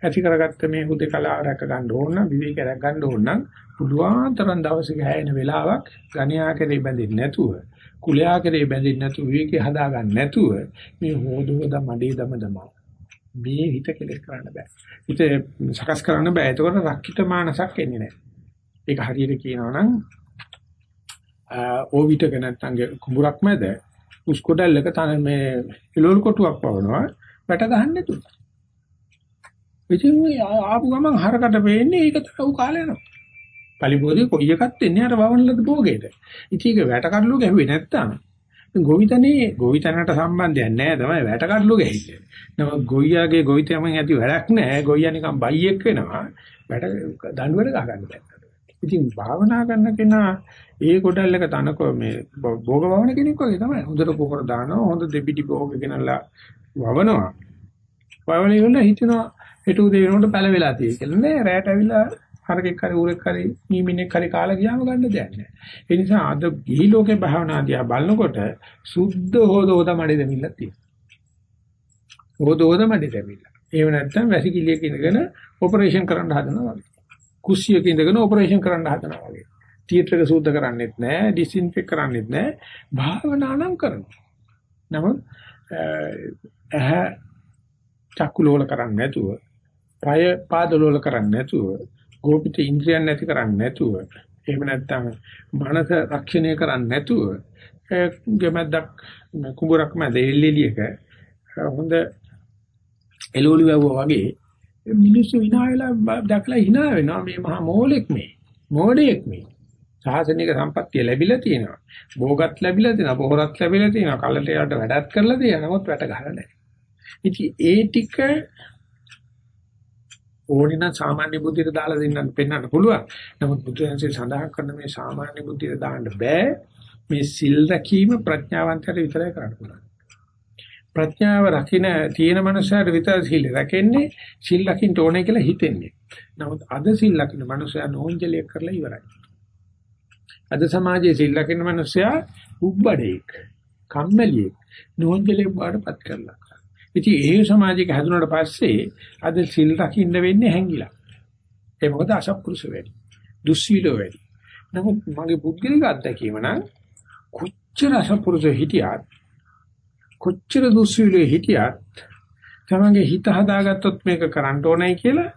ඇති කරගත්ත මේ හුදකලා රැක ගන්න ඕන නම් විවේක රැක ගන්න ඕන නම් පුළුවන් තරම් දවසක හැයෙන වෙලාවක් ගණ්‍යා කරේ බැඳෙන්නේ නැතුව කුලයා කරේ බැඳෙන්නේ නැතුව විවේකේ හදා ගන්න නැතුව මේ හොදෝද මඩේ දම දම මේ හිත කෙලෙස් කරන්න බෑ. හිත සකස් කරන්න බෑ. එතකොට රක්කිත මානසක් එන්නේ නැහැ ඒක හරියට කියනවා නම් ඕවිතක නැත්තම් කුඹුරක් මැද උස්කොඩල්ලක තන මේ එළවලු කොටුවක් පවනවා වැට ගහන්න නැතුව. ඉතින් ආපු ගමන් හරකට වෙන්නේ ඒක තව කාලේ යනවා. පලිබෝධි කොයි එකක් එන්නේ අර වවන්නලද භෝගේට. ඉතින් ඒක වැට කඩලු ගැහුවේ නැත්තම් ගොවිතනේ ගොවිතනට සම්බන්ධයක් නැහැ තමයි වැට කඩලු ගැහිච්චේ. නම ගොයියාගේ ගොවිතමෙන් ඇති වැඩක් නැහැ. ගොයියා නිකන් බයියෙක් වෙනවා. වැට දඬුවර ගහ ගන්න බෑ. ඉතින් භාවනා කරන කෙනා ඒ කොටල්ලක තනකො මේ භෝග වවන කෙනෙක් වගේ තමයි. හොඳට පොකර දානවා. හොඳ දෙපිටි භෝග ගෙනල්ලා වවනවා. වවන ඉවරන හිතනවා හෙට උදේ වෙනකොට පැල වෙලා තියෙයි කියලා නෑ. රැට ඇවිල්ලා හරකෙක් හරි ඌරෙක් හරි මීමිනෙක් හරි කාලා ගියාම ගන්න දෙයක් නෑ. ඒ නිසා අද ගිහි ලෝකේ භාවනා දිහා බලනකොට සුද්ධ හොදෝද මඩේ දෙමිල්ලක් තියෙනවා. හොදෝද මඩේ දෙමිල්ල. එහෙම නැත්නම් වැසිකිළියක ඉඳගෙන ඔපරේෂන් කරන්න හදනවා වගේ. කුස්සියක ඉඳගෙන ඔපරේෂන් කරන්න හදනවා වගේ. තියටර් එක සූද්ධ කරන්නේත් නැහැ, ඩිස්ඉන්ෆෙක්ට් කරන්නේත් නැහැ. භාවනා නම් කරනවා. නමුත් ඇහ චක්කුලෝල කරන්නේ නැතුව, පය පාදලෝල කරන්නේ නැතුව, ගෝපිත ඉන්ද්‍රියන් නැති කරන්නේ නැතුව, එහෙම නැත්නම් මනස රක්ෂණය කරන්නේ නැතුව, ගෙමැද්දක් කුඹරක් මැද එල්ලෙලියක හොඳ එළවලු වැවුවා වගේ මිනිස්සු hina වෙලා දැකලා hina වෙනවා. මේ මහා මෝලෙක් මේ. මෝඩයෙක් මේ. සාසනික සම්පත්තිය ලැබිලා තියෙනවා. භෝගත් ලැබිලා තියෙනවා. පොහොරත් ලැබිලා තියෙනවා. කලට යට වැඩත් කරලා තියෙනවා. නමුත් වැට ගහලා නැහැ. ඉතින් ඒ ටික ඕනේ නම් සාමාන්‍ය බුද්ධියට දාලා දෙන්නත් පෙන්වන්න පුළුවන්. නමුත් බුදුහන්සේ සඳහන් කරන මේ සාමාන්‍ය බුද්ධියට දාන්න බෑ. මේ සිල් රැකීම ප්‍රඥාවන්තයට විතරයි කරන්න පුළුවන්. ප්‍රඥාව රකින්න තියෙන මනුස්සයර විතර සිල් රැකෙන්නේ සිල් රකින්න ඕනේ කියලා හිතෙන්නේ. නමුත් අද සිල් රකින්න මනුස්සයා නෝන්ජලිය කරලා ඉවරයි. අද සමාජයේ සිල් රකින්න මනුස්සයා උබ්බඩේක්, කම්මැලියෙක්, නෝන්ජලියෙක් බාටපත් කරලා. ඉතින් ඒ සමාජයක හැදුනට පස්සේ අද සිල් රකින්න වෙන්නේ හැංගිලා. ඒ මොකද අසත්පුරුෂ වැඩි. දුස්සීලෝ වැඩි. නමුත් මගේ පුද්ගලික අත්දැකීම නම් කොච්චර අසත්පුරුෂ හිටියත් කොච්චර දුස්සීලෝ හිටියත් තමන්ගේ හිත හදාගත්තොත් මේක කරන්න ඕනේ කියලා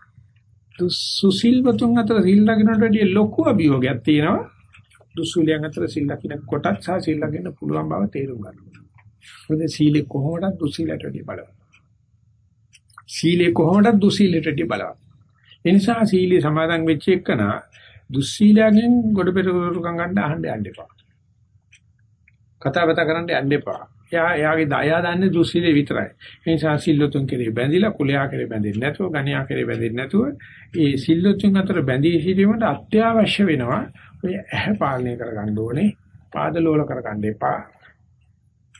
දුස්සීල්වතුන් අතර සිල් රකින්නට වැඩිය ලොකු අභියෝගයක් තියෙනවා. දුස්සීලයන් අතර සිල් රකින්න කොටත් සහ සිල් රකින්න පුළුවන් බව තේරුම් ගන්නවා. මොකද සීලේ කොහොමදත් දුස්සීලට වැඩිය බලවත්. සීලේ කොහොමදත් දුස්සීලට වැඩිය බලවත්. ඒ නිසා සීලේ සමාදන් වෙච්ච එකන දුස්සීලයෙන් ගොඩ පෙරකම් ගන්න අහන්න යන්න එපා. කතා බතා කරන්න යන්න එපා. එයා එයාගේ දයා දන්නේ දුස්සීලේ විතරයි. ඒ නිසා සිල්ලොතුන් කෙරේ බැඳිලා කුලයා කෙරේ බැඳෙන්නේ නැතුව, ගණ්‍යා කෙරේ බැඳෙන්නේ නැතුව, ඒ සිල්ලොතුන් අතර බැඳී සිටීමට අත්‍යවශ්‍ය වෙනවා. ඔය ඇහැ පාලනය කරගන්න ඕනේ, පාදලෝල කරගන්න එපා.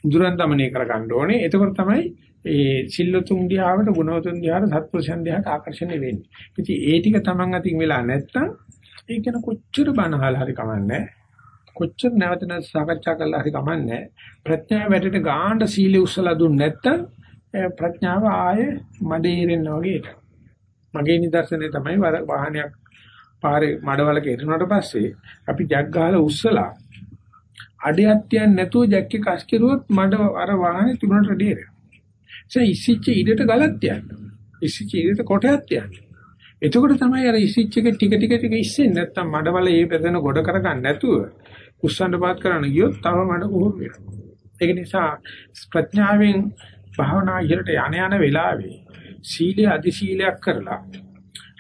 දුරන් দমনය කරගන්න ඕනේ. එතකොට තමයි ඒ සිල්ලොතුන් දිහාවට, ගුණවතුන් දිහාට, සත්පුරුෂයන් දිහාට ආකර්ෂණය වෙන්නේ. ඉතින් ඒ ටික Taman අතින් වෙලා නැත්තම් ඒ කියන කොච්චර බනහල හරි කමන්නේ නැහැ. කොච්චර නැවත නැවත සාකච්ඡා කළා හරි කමන්නේ ප්‍රඥාව වැඩට ගාන්න සීලෙ උස්සලා දුන්නේ නැත්තම් ප්‍රඥාව ආයේ මඩේරෙන්න වගේ එක. මගේ නිදර්ශනය තමයි වාහනයක් පාරේ මඩවලක එරුණාට පස්සේ අපි ජග් ගහලා උස්සලා අඩයක් තියන්නේ නැතුව ජැක්කේ කස් කෙරුවොත් මඩ අර වාහනේ තිබුණට ඩේර. ඒ ඉසිච්ච ඉඩට ගලක් තියන්න. ඉසිච්ච ඉඩට කොටයක් තියන්න. එතකොට තමයි අර ඉසිච්ච එක ටික ටික ටික ඉස්සෙන්නේ නැත්තම් මඩවල ඒ පැදෙන ගොඩ කරගන්න නැතුව කුස්සන්න පාත් කරන්න ගියොත් තව මඩ කොහොම වෙනවා. ඒක නිසා ප්‍රඥාවෙන් භාවනා ඉහළට යන යන වෙලාවේ සීලය අධි සීලයක් කරලා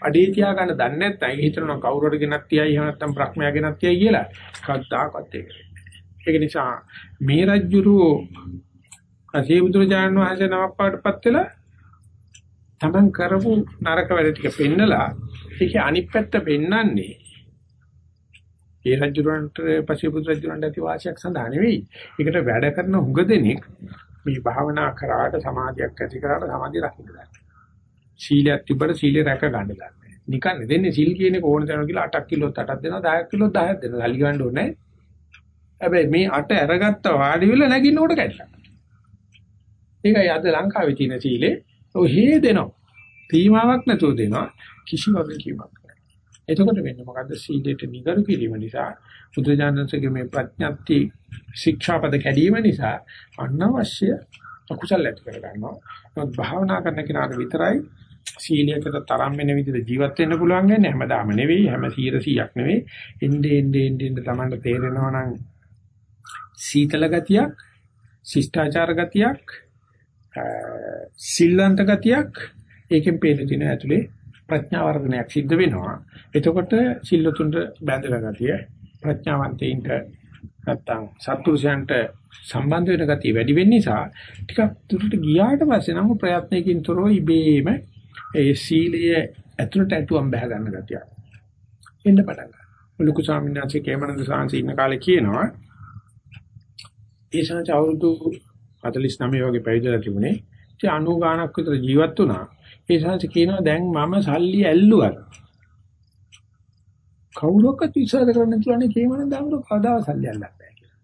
අඩේ තියා ගන්න දන්නේ නැත්නම් හිතනවා කවුරුහරි ගෙනත් තියයි එහෙම නැත්නම් බ්‍රහ්මයා ගෙනත් තියයි කියලා කද්දාකත් ඒක. ඒක නිසා මේ රජ්ජුරුව අසේ බුදුරජාණන් වහන්සේ නමක් පාටපත් වෙලා තමන් කරපු නරක වැඩ ටික පෙන්නලා ඒකේ අනිත් පැත්ත පෙන්නන්නේ ඒ රජුරන්ට පසේ බුදුරජාණන් ඇති වාසියක් සඳහා නෙවෙයි. ඒකට වැඩ කරන හුඟ දෙනෙක් මේ භාවනා කරාට සමාධියක් ඇති කරාට සමාධිය රකින්න ගන්න. සීලයක් තිබ්බට සීලය රැක ගන්න ගන්න. නිකන් දෙන්නේ සීල් කියන එක ඕන දෙනවා කියලා 8ක් කිලෝත් 8ක් දෙනවා 10ක් කිලෝත් 10ක් දෙනවා. සල්ලි ගන්න ඕනේ නැහැ. හැබැයි මේ අට අරගත්ත වාඩි වෙලා නැගින්නකොට කැඩලා. ඒකයි අද ලංකාවේ තියෙන සීලේ ඔහේ දෙනවා. තීමාවක් නැතුව දෙනවා කිසි වගකීමක් නැහැ. එතකොට වෙන්නේ මොකද්ද? සීලයට නිගරු කිරීම නිසා බුදුජානකගේ මේ ප්‍රඥප්ති ශික්ෂාපද කැඩීම නිසා අනවශ්‍ය අකුසල ඇති කර ගන්නවා. නමුත් භාවනා කරන කෙනාට විතරයි සීලයකට තරම් වෙන විදිහට ජීවත් වෙන්න පුළුවන් වෙන්නේ. හැමදාම නෙවෙයි හැම 100ක් නෙවෙයි. එnde ende ende ende තමයි තේරෙනවා නම් සීතල ගතියක්, ශිෂ්ටාචාර ගතියක්, සිල්ලන්ත ගතියක් ඒකෙන් පේන දින ඇතුලේ ප්‍රඥා වර්ධනයක් සිද්ධ වෙනවා. එතකොට සිල්ලතුන්ට බැඳලා ගතිය ප්‍රඥාවන්තයින්ට නැත්තම් සත්පුරුෂයන්ට සම්බන්ධ වෙන ගතිය වැඩි වෙන්න නිසා ටිකක් දුරට ගියාට පස්සේ නම් ප්‍රයත්නයකින් තොරව ඉබේම ඒ සීලය ඇතුළට ඇතුම් බහ ගන්න ගතිය. එන්න පටන් ගන්නවා. ලොකු ස්වාමීන් වහන්සේ කේමනන්ද සාංශි ඉන්න කාලේ කියනවා ඒ සංච අවුරුදු 49 වගේ පැවිදිලා තිබුණේ. ඉතින් 90 ගාණක් විතර ජීවත් වුණා. ඒ සංච කියනවා දැන් මම සල්ලි ඇල්ලුවා. කවුරක්වත් විශ්වාස කරන්නේ නැතුවනේ කේමන දාමර කවදාව සල්ලි අල්ලන්න බෑ කියලා.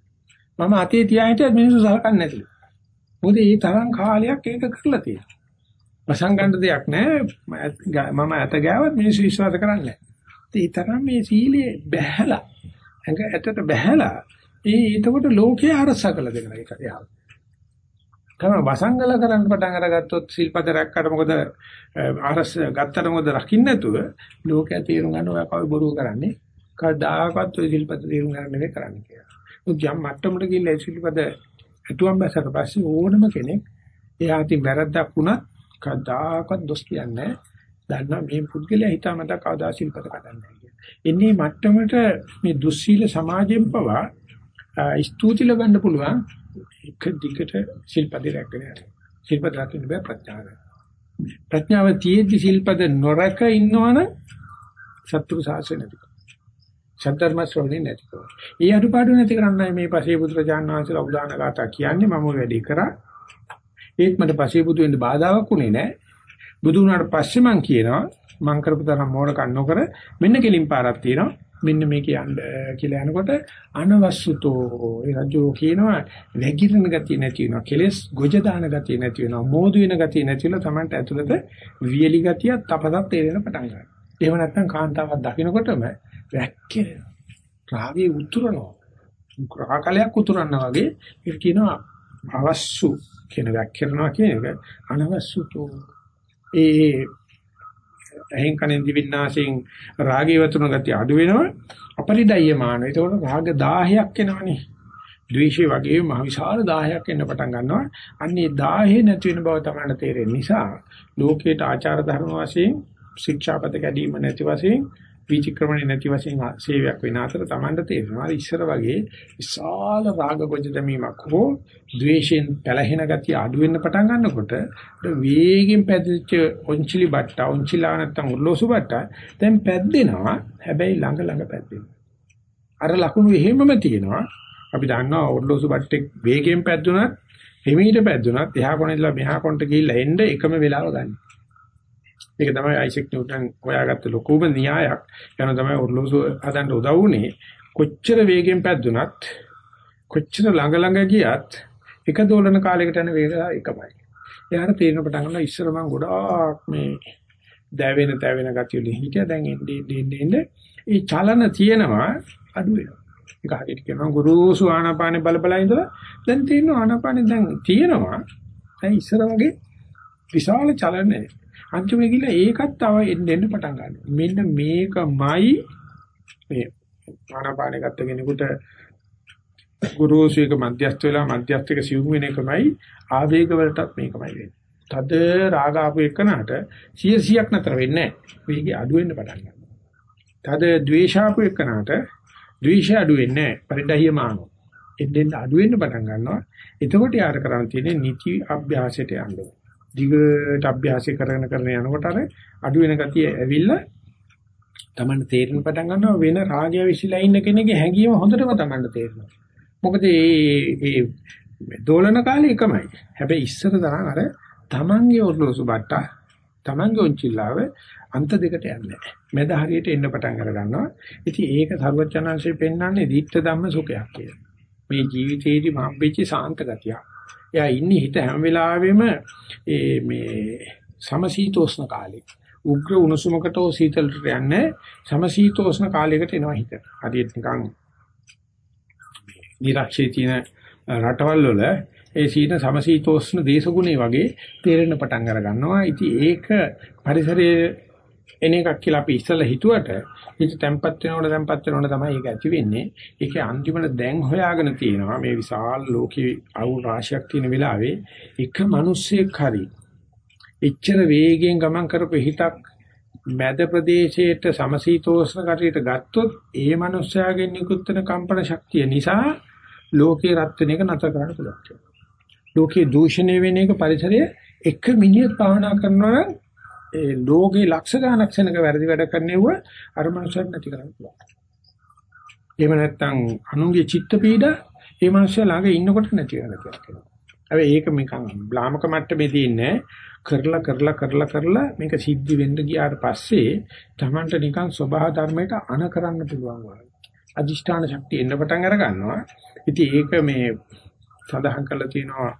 මම අතේ තියා හිටියත් මිනිස්සු සලකන්නේ නැතිලු. මොකද මේ තරම් කාලයක් ඒක කරලා තියෙනවා. වසංගණ්ඩ දෙයක් නැහැ. මම අත ගෑවත් මිනිස්සු විශ්වාස කරන්නේ නැහැ. ඒ තරම් මේ සීලේ බැහැලා ඇඟ ඇතට බැහැලා ඒ එතකොට ලෝකයේ අරස කළ දෙනවා ඒක එයා. තමයි වසංගල කරන්න පටන් අරගත්තොත් සිල්පද රැක්කට මොකද අරස ගත්තට මොකද රකින්න නැතුව ලෝකයා තේරුම් ගන්න ඔය කවි බොරුව කරන්නේ කවදාකවත් ඔය සිල්පද තේරුම් ගන්න නෙවෙයි කරන්නේ කියලා. උත් යම් මට්ටමකට ගිහිල්ලා සිල්පද හිතුවම් බැසට පස්සේ ඕනම කෙනෙක් එයා අතින් වැරද්දක් වුණත් කවදාකවත් දොස් කියන්නේ නැහැ. දන්නා මේ පුද්ගලයා හිතාමතා කවදා සිල්පද කඩන්නේ නැහැ කියලා. එන්නේ මට්ටමට මේ දුස්සීල සමාජයෙන් පවා ස්තුති ලබන්න පුළුවන් එක දිගට ශිල්පදී රැකගෙන යනවා. ශිල්පද රකින්න බෑ ප්‍රඥාව. ප්‍රඥාව තියෙද්දි සිල්පද නොරක ඉන්නවනම් සත්‍තුරු සාසනය නැතිකම. සත්‍ධර්ම ශ්‍රවණේ නැතිකම. ඒ අඩුපාඩු නැති කරන්නයි මේ පසේ පුත්‍රජාන වහන්සේලා උදාන ගාථා කියන්නේ මම වැඩි කරා. ඒත් මට පසේ බුදු වෙන්න බාධාවක් උනේ නැහැ. බුදු වුණාට පස්සේ මං කියනවා මං කරපු තරම් මෝඩකම් නොකර මෙන්න කෙලින් පාරක් තියෙනවා. මෙන්න මේ කියන්නේ කියලා යනකොට අනවස්සුතෝ ඒ රජෝ කියනවා වැగిරෙන ගතිය නැති වෙනවා කෙලස් ගොජ දාන ගතිය නැති වෙනවා මෝදු වෙන ගතිය නැතිලා Tamanට ඇතුළත වියලි ගතිය තපතක් තේරෙන පටන් ගන්නවා. එහෙම නැත්නම් කාන්තාවක් දකින්නකොටම වැක්කිරෙනවා රාගේ උතුරනවා. රාකලයක් උතුරනවා වගේ ඒක කියනවා අවස්සු කියන වැක්කිරනවා කියන එක. අනවස්සුතෝ ඒ ඇහෙන් කනෙන් දිවින්නාසයෙන් රාගය වතුන ගතිය අඩු වෙනවා අපරිඩයමාන. ඒතකොට රාග 10ක් එනවනේ. ද්වේෂය වගේ මහ විශාල 10ක් එන්න පටන් ගන්නවා. අන්නේ 10 නැති වෙන බව තමයි තේරෙන්නේ නිසා ලෝකේට ආචාර ධර්ම වශයෙන් ශික්ෂාපද කැඩීම නැති වශයෙන් විචක්‍රමණේ නැති වශයෙන් සේවයක් වෙන අතර Tamanට තේරෙනවා. ඉස්සර වගේ විශාල රාග ගොජ දැමීමක් හෝ ද්වේෂයෙන් පැලහෙන ගතිය අඩු වෙන්න පටන් ගන්නකොට වේගෙන් පැදිච්ච ඔන්චිලි බට්ටා ඔන්චිලා නැත්තම් උර්ලෝසු බට්ටා දැන් පැද්දෙනවා. හැබැයි ළඟ ළඟ පැද්දෙනවා. අර ලකුණු එහෙමම තියෙනවා. අපි දන්නවා උර්ලෝසු බට්ටෙක් වේගෙන් පැද්දුනත් හිමීට පැද්දුනත් එහා කොනේ ඉඳලා මෙහා කොනට ගිහිල්ලා එන්න එකම වෙලාව ගන්න. ඒක තමයි අයිසෙක් නිව්ටන් හොයාගත්ත ලොකුම න්‍යායක්. යන තමයි ඔර්ලෝසු හදන්න උදව් වුණේ. කොච්චර වේගෙන් පැද්දුනත් කොච්චර ළඟ ළඟ ගියත් එක දෝලන කාලයකට යන වේගය එකමයි. එයාට තේරෙන පටන් ගන්නවා ඉස්සර මම ගොඩාක් මේ දැවෙන තැවෙන ගතිය වලින් හිටියා දැන් එන්නේ එන්නේ එන්නේ ඒ චලන තියෙනවා අඩු වෙනවා. ඒක හරියට කියනවා ගුරුසු ආනාපානේ බල බල ඉඳලා දැන් තියෙනවා ආනාපානේ දැන් තියෙනවා. දැන් ඉස්සර වගේ විශාල චලනය අන්තිමට ගිහලා ඒකත් තව එන්න එන්න පටන් ගන්නවා. මෙන්න මේකමයි මේ ආනාපාන ගත්ත කෙනෙකුට ගුරුසු එක මධ්‍යස්ථ වෙලා මධ්‍යස්ථක සිවුම් වෙන එකමයි ආවේග වලටත් මේකමයි වෙන්නේ. තද රාග ආපු එකනට 100ක් නතර වෙන්නේ නැහැ. වේගය අඩු වෙන්න පටන් ගන්නවා. තද ද්වේෂ ආපු එකනට ද්වේෂය අඩු වෙන්නේ නැහැ. පරිඩහියමානෝ. එන්නෙන් අඩු වෙන්න පටන් ගන්නවා. එතකොට යාර කරන්න තියෙන්නේ නිති අභ්‍යාසයට යන්න ඕනේ. දිගට අභ්‍යාසය කරගෙන කරගෙන යනකොට අර අඩු වෙන ගතිය ඇවිල්ලා තමන්න තේරෙන පටන් ගන්නවා වෙන රාගය විශ්ලා ඉන්න කෙනෙක්ගේ හැඟීම හොඳටම තමන්න තේරෙනවා. මොකද මේ මේ දෝලන කාලේ එකමයි. හැබැයි ඉස්සර තරම් අර තමන්ගේ ඔර්ලෝසු බට්ටා තමන්ගේ උන්චිල්ලාව අන්ත දෙකට යන්නේ නැහැ. මැද හරියට එන්න පටන් අර ගන්නවා. ඉතින් ඒක සර්වචනංශයෙන් පෙන්වන්නේ දීප්ත ධම්ම සුඛයක් කියලා. මේ ජීවිතේදී මම්පෙච්ච සාන්ත ගතියක්. එයා ඉන්නේ හිත හැම වෙලාවෙම ඒ මේ සමශීතෝෂ්ණ කාලේ. උග්‍ර උණුසුමකට හෝ සීතලට යන්නේ සමශීතෝෂ්ණ කාලයකට එනවා හිත. හරියට නිකන් නිරක්ෂේ තියෙන රටවල් වල ඒ සීන සමශීතෝෂ්ණ දේශගුණේ වගේ තේරෙන්න පටන් අර ගන්නවා. ඉතින් ඒක පරිසරයේ එන එකක් කියලා අපි ඉස්සලා හිතුවට හිත තැම්පත් වෙනකොට තැම්පත් වෙනකොට තමයි ඒක ඇති වෙන්නේ. ඒකේ අන්තිමට දැන් හොයාගෙන තියෙනවා මේ විශාල ලෝකේ අවුල් රාශියක් තියෙන වෙලාවේ එක මිනිස්සෙක් හරි එච්චර වේගයෙන් ගමන් කරපු හිතක් මැද ප්‍රදේශයේට සමශීතෝෂ්ණ කටයට ගත්තොත් ඒ මිනිස්යාගෙන් නිකුත් වෙන කම්පන ශක්තිය නිසා ලෝකේ රත් වෙන එක නැතර කරන්න පුළුවන්. ලෝකේ දූෂණය වෙන එක පරිසරයේ එක මිනිහෙක් භාවනා කරනවා නම් ඒ ලෝකේ ලක්ෂ ගණක් සෙනක වැරදි වැඩ කරනෙව අර මනුස්සයන් නැති කරන්න පුළුවන්. එහෙම නැත්නම් අනුන්ගේ චිත්ත පීඩ ඒ මනුස්සය ළඟ ඉන්නකොට නැති වෙනවා කියලා කියනවා. හැබැයි ඒක නිකන් බ්ලාමක මට්ටමේදී ඉන්නේ කරලා කරලා කරලා කරලා මේක සිද්ධ වෙන්න ගියාට පස්සේ Tamanට නිකන් සබහා ධර්මයට අන කරන්න පුළුවන් වගේ. අදිෂ්ඨාන ශක්තිය එන්න පටන් අර ගන්නවා. ඉතින් ඒක මේ සඳහන් කරලා තියෙනවා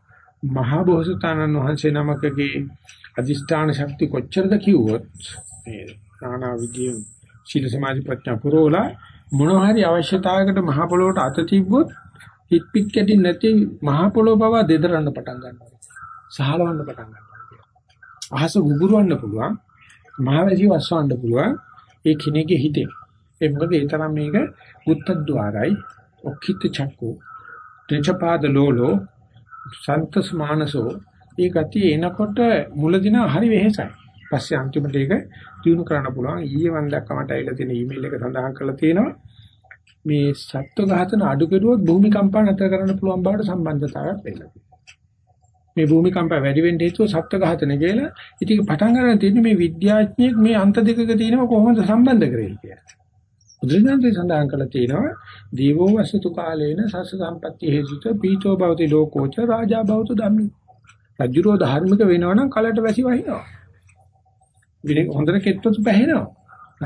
මහා බෝසතාණන් වහන්සේ නමකගේ අදිෂ්ඨාන ශක්තිය කොච්චරද කිව්වොත් මේ නානා විදිය සීල සමාධි ප්‍රඥා පුරෝලා මොනවා හරි අවශ්‍යතාවයකට මහ පොළොවට අත තිබ්බොත් හිට පිට කැටින් නැති මහ පොළොව බව දෙදරන්න පටන් ගන්නවා. සහලවන්න පටන් ගන්නවා. අහස ගුගුරවන්න පුළුවන්. මහවැසි වස්වන්න පුළුවන්. ඒ කෙනෙක්ගේ හිතේ. ඒ මොකද ඒ තරම් මේක උත්තද්්වාරයි ඔක්කිට චක්කු තෙචපාද ලෝලෝ සන්තස් මානසෝ ඒ ගතිය එනකොට මුලදින හරි වෙහෙසයි. පස්සේ අන්තිමට ඒක දිනු කරන්න පුළුවන්. ඊයේ මම දැක්කමට ඇවිල්ලා තියෙන ඊමේල් එක සඳහන් කරලා තියෙනවා. මේ සත්ව ඝාතන අඩු කෙරුවොත් භූමිකම්පා නැතර කරන්න පුළුවන් බවට සම්බන්ධතාවයක් වෙනවා. මේ භූමිකම්ප වැඩි වෙන්න හේතුව සත්ත්ව ඝාතන කියලා. ඉතින් පටන් ගන්න තියෙන්නේ මේ විද්‍යාඥයෙක් මේ අන්ත දෙකක තියෙනව කොහොමද සම්බන්ධ කරේ කියලා. බුදුරජාණන් සඳහන් කළා තියෙනවා දීවෝ වසතු කාලේන සස සම්පත්‍ය හේතුත පීතෝ භවති ලෝකෝච රාජා භවතු ධම්මි. රජුරෝ ධාර්මික වෙනවනම් කලට වැසි වහිනවා. විනේ හොඳට කෙත්තොත් බැහැෙනවා.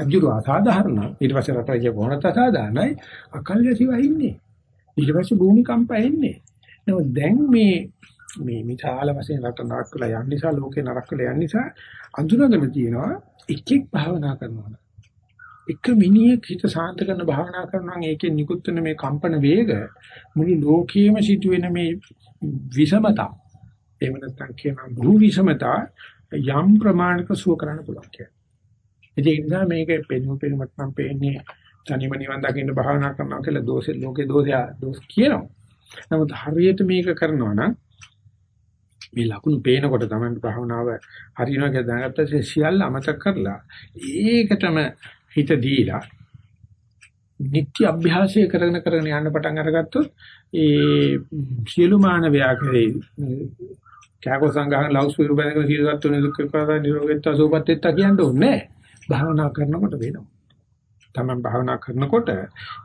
රජුරෝ අසාධාරණ. ඊට පස්සේ රටේ කොහොමද අසාධාරණයි අකල් වැසි වහින්නේ. ඊට පස්සේ භූමිකම්ප එන්නේ. නමුත් දැන් මේ මේ විශාල වශයෙන් රට නරක වෙලා යන නිසා ලෝකේ නරක වෙලා යන නිසා අඳුනගෙන තියෙනවා එක් එක් භාවනා කරනවා. එක මිනිහෙක් හිත සාන්ත කරන භාවනා කරනවා නම් ඒකෙන් නිකුත් වෙන මේ කම්පන වේග මුළු ලෝකයේම සිදුවෙන මේ විෂමතා එහෙම නැත්නම් කියන භූ විෂමතා යම් ප්‍රමාණික සුව කරන්න පුළුවන් කියන්නේ. ඒ නිසා මේක පෙන්වු පෙන්වමත් නම් පේන්නේ තනිම නිවන් දකින්න භාවනා කරනවා කියලා දෝෂේ ලෝකේ දෝෂය දෝෂ කියනවා. නමුත් හරියට මේක කරනවා නම් මේ ලකුණු පේනකොට තමයි භාවනාව හරියනවා කියලා දැනගත්ත සියල්ල අමතක කරලා ඒකටම හිත දීලා නිත්‍ය අභ්‍යාසය කරගෙන කරගෙන යන්න පටන් අරගත්තොත් ඒ සියලු මානවයා කරේ කෑකෝ සංඝහන් ලවුස් පිරු බැඳගෙන සීලවත් තුනේ දුක් කරපදා නිරෝගීත්ව සෝපත්ත්‍ත්ත කියන්න ඕනේ භාවනා කරනකොට වෙනවා තමයි භාවනා කරනකොට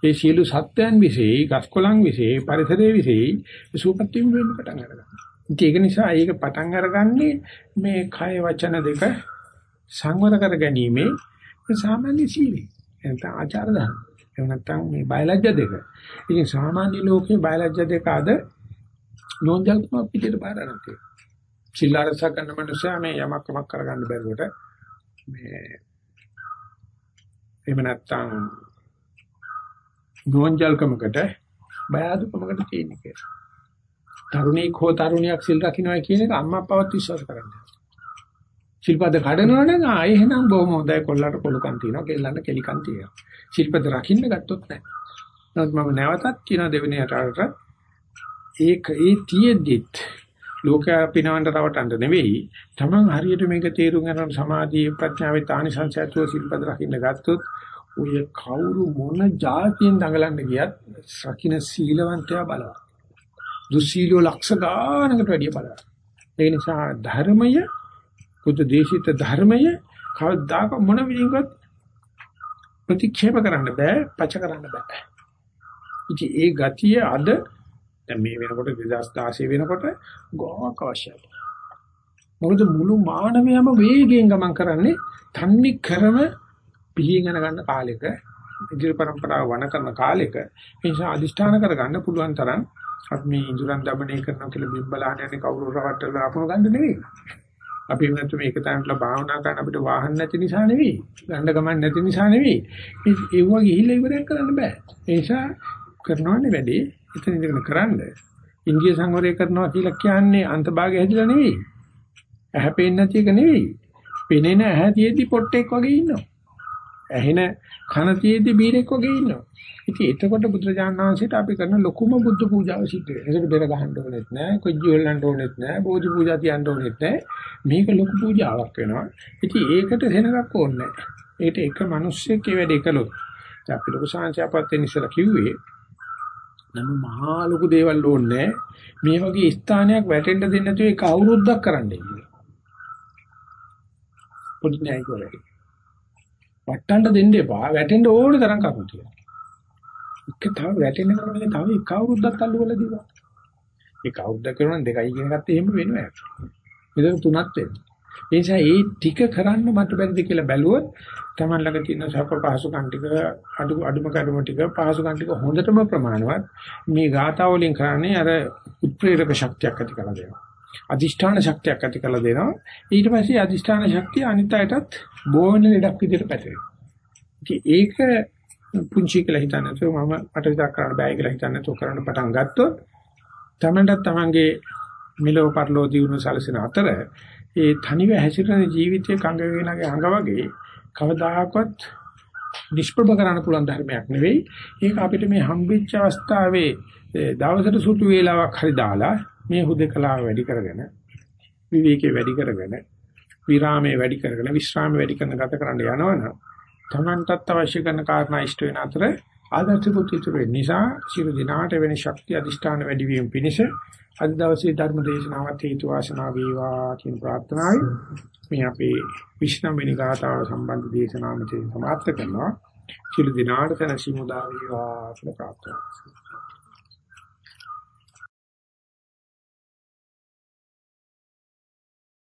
ඒ සියලු සත්‍යයන් વિશે ගස්කොලන් વિશે පරිසරයේ વિશે සූපත් වීම වෙන්න පටන් ගන්නවා ඒක නිසා ඒක පටන් අරගන්නේ මේ කය වචන දෙක සංවර කර ගැනීමේ සාමාන්‍ය සීලය. නැත්නම් ආචාර ධර්ම. එහෙම නැත්නම් මේ බයලජ්‍ය දෙක. ඉතින් සාමාන්‍ය ලෝකේ බයලජ්‍ය දෙක අද නෝන්ජල්කම පිටේට බාර නැතිව. සිල් ආරක්ෂා කරන මනුස්සයා මේ යමක් කමක් කරගන්න බැරුවට මේ එහෙම නැත්නම් නෝන්ජල්කමකට බය අදුකමකට තියෙන කියලා. තරුණීක හෝ තරුණියක් සිල් රකින්නයි කියන එක අම්මා අප්පවත් විශ්වාස කරන්නේ. ශිල්පද කඩනවනම් ආයේ එහෙනම් බොහොම හොඳයි කොල්ලන්ට කොලුකම් තියෙනවා කෙල්ලන්ට කෙලිකම් තියෙනවා. ශිල්පද රකින්න ගත්තොත් නැහැ. නමුත් මම නැවතත් කියන දෙවෙනි හතරට ඒක ඒ තියෙද්දිත් ලෝකයා පිනවන්න රවටන්න නෙවෙයි තමන් හරියට මේක තේරුම් ගන්න සමාධිය ප්‍රඥාවේ තානිසංසයත්ව ශිල්පද රකින්න ගත්තොත් ඔය කවුරු මොන જાතියෙන් දඟලන්න ගියත් රකින්න සීලවන්තයා බලවත්. දුස්සීලෝ ලක්ෂ ගානකට වැඩිය බලවත්. ඒ නිසා ධර්මය බුද්ධ දේශිත ධර්මය කවදාක මොන විදිහකට ප්‍රතික්ෂේප කරන්න බෑ, පච කරන්න බෑ. ඉතින් ඒ ගතිය අද දැන් මේ වෙනකොට 2016 වෙනකොට ගොමක් අවශ්‍යයි. මොකද මුළු මානවයම වේගයෙන් ගමන් කරන්නේ තන්නේ කරම පිහින් ගන්න කාලෙක ඉදිරි પરම්පරාව වණ කරන කාලෙක මේ නිසා අදිෂ්ඨාන කරගන්න පුළුවන් තරම් අපි මේ ඉඳුරන් দমনය කරනවා කියලා බිම්බලාට යන්නේ කවුරු රවට්ටලා අපව ගන්න නෙවෙයි. අපි එන්නත් මේක තැනටලා භාවනා කරන අපිට වාහන නැති නිසා නෙවෙයි. ගන්න ගමන් නැති නිසා නෙවෙයි. ඒව ගිහිල්ලා ඉවරයක් කරන්න බෑ. ඒ නිසා කරනවනේ වැඩේ එතන ඉඳගෙන කරන්න. ඉන්දිය සංවරය කරනවා කියලා කියන්නේ අන්තභාගය හැදිලා නෙවෙයි. ඇහැ පේන්නේ නැති එක නෙවෙයි. පෙනෙන ඇහැ තියෙද්දි පොට්ටෙක් වගේ ඉන්නවා. ඇහෙන කන තියෙද්දි බීරෙක් වගේ ඉන්නවා. ඉතින් එතකොට බුදුරජාණන් වහන්සේට අපි කරන ලොකුම බුද්ධ පූජාව සිද්ධ වෙනවා. ඒකට බෙර ගහන්න ඕනෙත් නෑ, කොජ්ජි වලන්න ඕනෙත් නෑ, බෝධි පූජා තියන්න ඕනෙත් නෑ. මේක ලොකු පූජාවක් වෙනවා. ඉතින් ඒකට සෙනගක් ඕනේ නෑ. ඒකට එක මිනිස්සෙක් ඒ වැඩේ කළොත් අපි ලොකු සංසයාපත් වෙන ඉස්සලා කිව්වේ නම් මහා ලොකු දේවල් ඕනේ මේ වගේ ස්ථානයක් වැටෙන්න දෙන්නේ නැතුව ඒක අවුරුද්දක් කරන්න කියලා. පොඩි නෑ ඒක. වට්ටන්න දෙන්න එපා. වැටෙන්න ඕන තරම් කරුණු තියෙනවා. එක තව වැටෙන්න කරන්නේ තව එක අවුරුද්දක් අල්ලු කරලා දීවා. ඒක අවුරුද්දක් කරනවා දෙකයි කියන එකත් එහෙම වෙනවා. මෙතන තුනක් වෙනවා. ඒ නිසා ඒ ටික කරන්න මට බැරිද කියලා බැලුවොත් Taman ළඟ තියෙන සප පහසුකම් ටික අඩු අඩුම කඩම ටික පහසුකම් ටික හොඳටම ප්‍රමාණවත් මේ ගාථා වලින් කරන්නේ අර උත්ප්‍රේරක ශක්තියක් ඇති කරලා දෙනවා. අදිෂ්ඨාන ශක්තියක් ඇති කරලා දෙනවා. ඊට පස්සේ අදිෂ්ඨාන ශක්තිය අනිත් අයටත් බෝවෙන ලෙඩක් විදිහට පැතිරෙනවා. ඒක පුංචි කියලා හිතන්නේ නැතුව මම මට විතර කරන්න බෑ කියලා හිතන්නේ නැතුව කරන්න පටන් ගත්තොත් තමන්ටත් තමන්ගේ මිලෝ පරලෝ දිනු සැලසෙන අතර ඒ තනිව හැසිරෙන ජීවිතයේ කංග වේනගේ අඟ වගේ කවදාහක්වත් නිෂ්ප්‍රභ කරන්න පුළුවන් ධර්මයක් නෙවෙයි. ඒක අපිට මේ හම්බෙච්ච අවස්ථාවේ දවසට සුටු වේලාවක් හරි දාලා මේ හුදකලාව වැඩි කරගෙන විවේකේ වැඩි කරගෙන විරාමයේ වැඩි කරගෙන විශ්‍රාමයේ වැඩි කරන ගත කරන්න යනවනම් තමන්ටත් අවශ්‍ය කරන කාරණා ඉෂ්ට වෙන අතර ආදර්ශකුත් ඉතුරු වෙන නිසා සියලු දිනාට වෙන ශක්තිය අධිෂ්ඨාන වැඩි වීම පිණිස අද දවසේ ධර්ම දේශනාවත් හේතු වාසනා වේවා කියන ප්‍රාර්ථනාවයි. මේ අපේ විශ්නම් වෙනි ගාථාව සම්බන්ධ දේශනාව මෙතන සමාප්ත කරනවා. සියලු දිනාට තනසි මුදා වේවා කියලා ප්‍රාර්ථනා කරනවා.